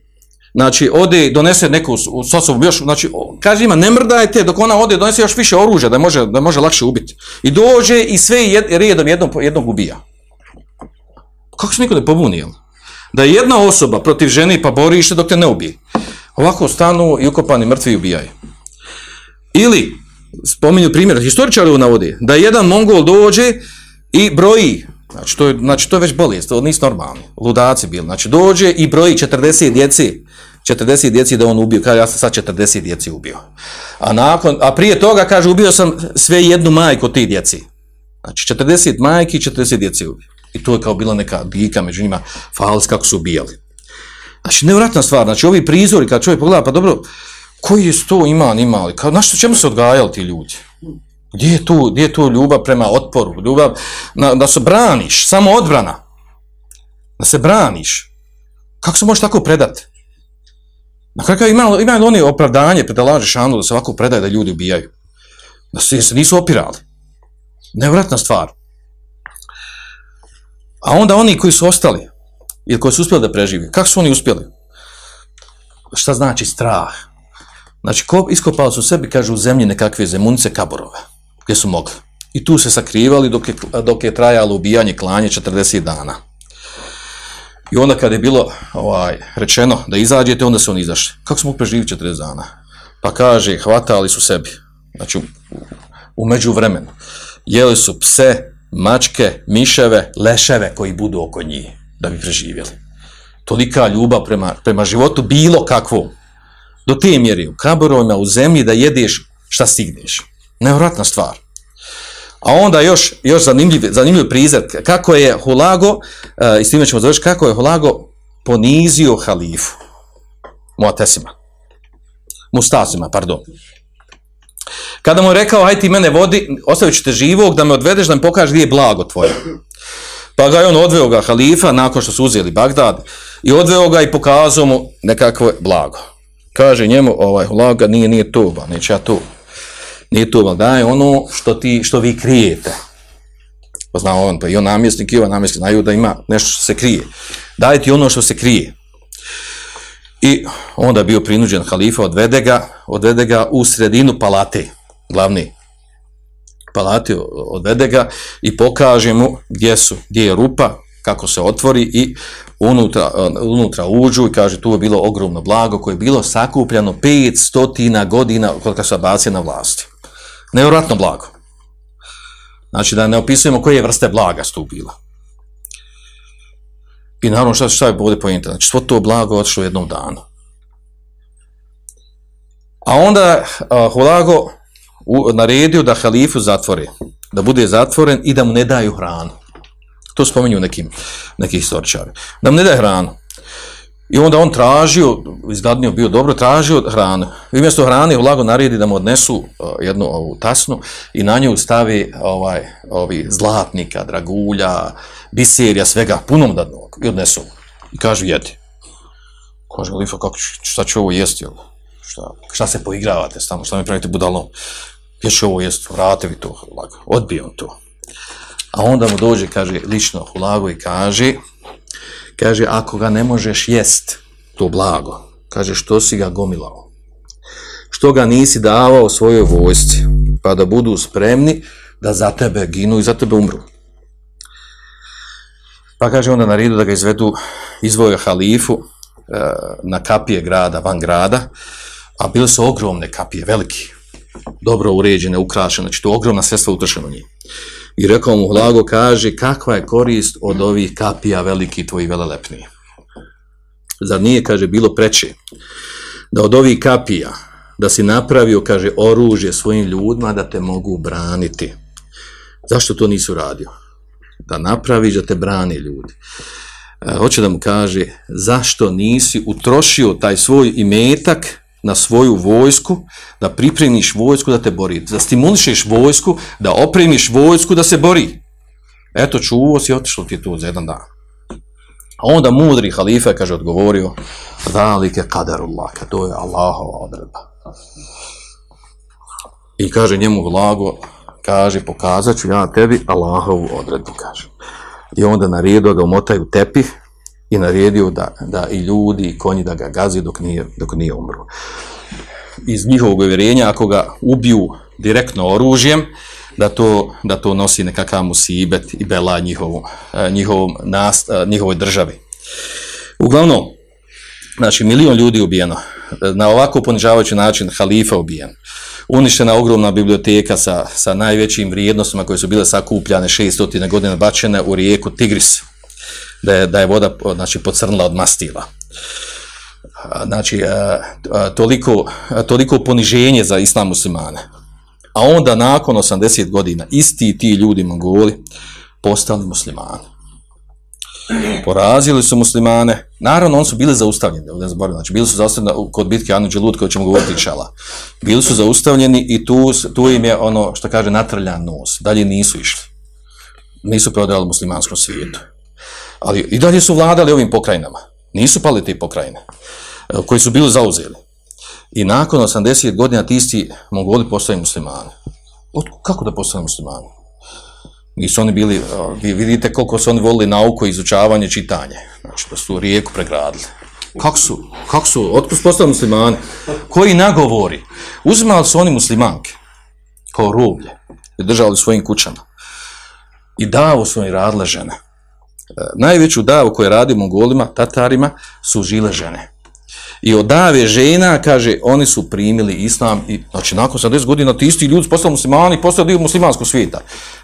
znači ode donese neku s još znači kaže ima ne mrdajte dok ona ode donese još više oružja da može da može lakše ubiti i dođe i sve jed, redom jednom jednog ubija. Kako se niko ne pobuni da je jedna osoba protiv žene pa bori se dok te ne ubije. Ovako stanu i ukopani mrtvi ubijaju. Ili spominju primjer historičari navodi da jedan mongol dođe i broji Znači to, je, znači, to je već bolest, to nisu normalni. Ludaci bili. Znači, dođe i broji 40 djeci, 40 djeci da on ubio. Kaže, ja sam sad 40 djeci ubio. A, nakon, a prije toga, kaže, ubio sam sve jednu majku tih djeci. Znači, 40 majki i 40 djeci ubio. I to je kao bila neka dika među njima, fals kako su ubijali. Znači, nevratna stvar. Znači, ovi prizori, kad čovjek pogleda, pa dobro, koji je to iman imali? Kao, čemu se odgajali ti ljudi? Gdje je tu, gdje je tu ljubav prema otporu? Ljubav na, da se braniš, samo odbrana. Da se braniš. Kako se možeš tako predati? Na kraju ima, ima li oni opravdanje pred Allah Žešanu da se ovako predaje da ljudi ubijaju? Da se, se nisu opirali. Nevratna stvar. A onda oni koji su ostali, ili koji su uspjeli da prežive, kako su oni uspjeli? Šta znači strah? Znači, ko, iskopali su sebi, kažu, u zemlji nekakve zemunice kaborove, gdje su mogli. I tu se sakrivali dok je, dok je trajalo ubijanje klanje 40 dana. I onda kad je bilo ovaj, rečeno da izađete, onda su oni izašli. Kako smo preživjeli 40 dana? Pa kaže, hvatali su sebi. Znači, u, u međuvremenu. Jeli su pse, mačke, miševe, leševe koji budu oko njih da bi preživjeli. Tolika ljubav prema, prema životu bilo kakvom. Do te mjeri u kaborovima, u zemlji da jedeš šta stigneš. Nevratna stvar. A onda još, još zanimljiv, zanimljiv prizor, kako je Hulago, uh, i s time ćemo završiti, kako je Hulago ponizio halifu. Muatesima. Mustasima, pardon. Kada mu je rekao, hajde ti mene vodi, ostavit ću te živog, da me odvedeš, da mi pokažeš gdje je blago tvoje. Pa ga je on odveo ga halifa, nakon što su uzeli Bagdad, i odveo ga i pokazao mu nekakvo blago. Kaže njemu, ovaj, Hulaga, nije, nije to, neće ja to. Nije to, daj ono što, ti, što vi krijete. Pa zna on, pa i on namjesnik, i on namjesnik, znaju da ima nešto što se krije. Daj ti ono što se krije. I onda bio prinuđen halifa, odvede ga, odvede ga u sredinu palate, glavni palati, odvede ga i pokaže mu gdje su, gdje je rupa, kako se otvori i unutra, unutra uđu i kaže tu je bilo ogromno blago koje je bilo sakupljeno 500 godina kod kad su Abacije na vlasti. Nevjerojatno blago. Znači da ne opisujemo koje vrste blaga su tu bila. I naravno šta, šta je ovdje pojenta? Znači svo to blago otišlo u jednom danu. A onda uh, Hulago naredio da halifu zatvori, da bude zatvoren i da mu ne daju hranu. To spominju nekim, neki historičari. Da mu ne daje hranu. I onda on tražio, izglednio bio dobro, tražio hranu. I umjesto hrane Hulago naredi da mu odnesu uh, jednu ovu tasnu i na nju stavi ovaj, ovi zlatnika, dragulja, biserija, svega, punom dadnog. I odnesu. I kažu, jedi. Kaže, Lifa, kako, šta će ovo jesti? Šta, šta se poigravate tamo, šta mi pravite budalom? Ja ću ovo jesti, vrate vi to, Hulago. Odbije on to. A onda mu dođe, kaže, lično Hulago i kaže, kaže, ako ga ne možeš jest, to blago, kaže, što si ga gomilao? Što ga nisi davao svojoj vojsci, pa da budu spremni da za tebe ginu i za tebe umru? Pa kaže onda na redu da ga izvedu, izvoja halifu e, na kapije grada, van grada, a bile su ogromne kapije, veliki, dobro uređene, ukrašene, znači to ogromna sredstva utršeno njih. I rekao mu Hlago, kaže, kakva je korist od ovih kapija veliki tvoji velelepni? Zar nije, kaže, bilo preče da od ovih kapija, da si napravio, kaže, oružje svojim ljudima da te mogu braniti. Zašto to nisu radio? Da napraviš da te brani ljudi. E, hoće da mu kaže, zašto nisi utrošio taj svoj imetak na svoju vojsku, da pripremiš vojsku da te bori, da stimulišeš vojsku, da opremiš vojsku da se bori. Eto, čuvo si, otišlo ti tu za jedan dan. A onda mudri halifa kaže, odgovorio, dalike kaderullah, to je Allahova odredba. I kaže njemu vlago, kaže, pokazat ću ja tebi Allahovu odredbu, kaže. I onda naredio ga umotaju tepih, i naredio da, da i ljudi i konji da ga gazi dok nije, dok nije umro. Iz njihovog uvjerenja, ako ga ubiju direktno oružjem, da to, da to nosi nekakav musibet i bela njihovu, njihovom nast, njihovoj državi. Uglavnom, znači milion ljudi ubijeno, na ovako ponižavajući način halifa ubijen, uništena ogromna biblioteka sa, sa najvećim vrijednostima koje su bile sakupljane 600 godina bačene u rijeku Tigris, da je, da je voda znači, pocrnila od mastila. Znači, toliko, toliko poniženje za islam muslimane. A onda, nakon 80 godina, isti ti ljudi mongoli postali muslimani. Porazili su muslimane. Naravno, oni su bili zaustavljeni, ne zaboravim, znači bili su zaustavljeni kod bitke Anu Dželut, koje ćemo govoriti šala. Bili su zaustavljeni i tu, tu im je ono što kaže natrljan nos. Dalje nisu išli. Nisu prodali muslimanskom svijetu ali i dalje su vladali ovim pokrajinama. Nisu pali te pokrajine, e, koji su bili zauzeli. I nakon 80 godina ti isti Mongoli postaju muslimani. Od, kako da postanu muslimani? Nisu oni bili, a, vi vidite koliko su oni volili nauku, izučavanje, čitanje. Znači, da su rijeku pregradili. Kako su, kako su, otkud su postali muslimani? Koji nagovori? Uzimali su oni muslimanke kao rublje i držali u svojim kućama. I davu su oni radile žene. E, najveću davu koju je radio Mongolima, Tatarima, su žile žene. I od dave žena, kaže, oni su primili islam i, znači, nakon 70 godina ti isti ljudi postali muslimani, postali dio muslimanskog svijeta.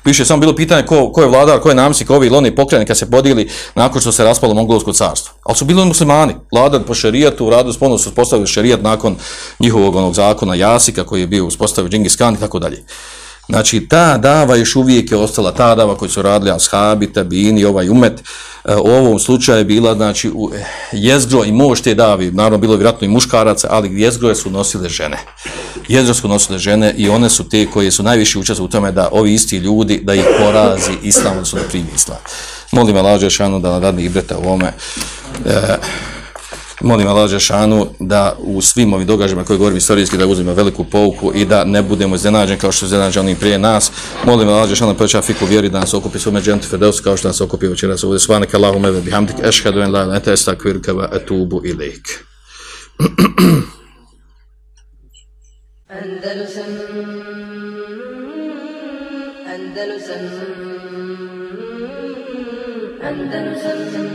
Više samo bilo pitanje ko, ko je vladar, ko je namsik, ovi ili oni pokrajini kad se podijeli nakon što se raspalo mongolsko carstvo. Ali su bili muslimani, vladar po šerijatu, radili spono su uspostavili šerijat nakon njihovog onog zakona Jasika koji je bio uspostavio Džingis Khan i tako dalje. Znači, ta dava još uvijek je ostala, ta dava koju su radili ashabi, tabini, ovaj umet, e, u ovom slučaju je bila, znači, eh, jezgro i moć te davi, naravno bilo je vjerojatno i muškaraca, ali jezgro su nosile žene. Jezgro su nosile žene i one su te koje su najviše učestvovali u tome da ovi isti ljudi, da ih porazi islam, odnosno da primi islam. Molim Allah Žešanu da nadadne ibreta u ovome. E, molim Allah Žešanu da u svim ovim događajima koje govorim istorijski da uzmemo veliku pouku i da ne budemo iznenađeni kao što su iznenađeni oni prije nas. Molim Allah Žešanu da poveća fiku vjeri da nas okupi svome džentu Ferdevsu kao što nas okupi večeras ovdje. Svanika Allahume ve bihamdik ešhadu en la ilaha ente estakfiruka wa etubu. Andalusam Andalusam Andalusam Andalusam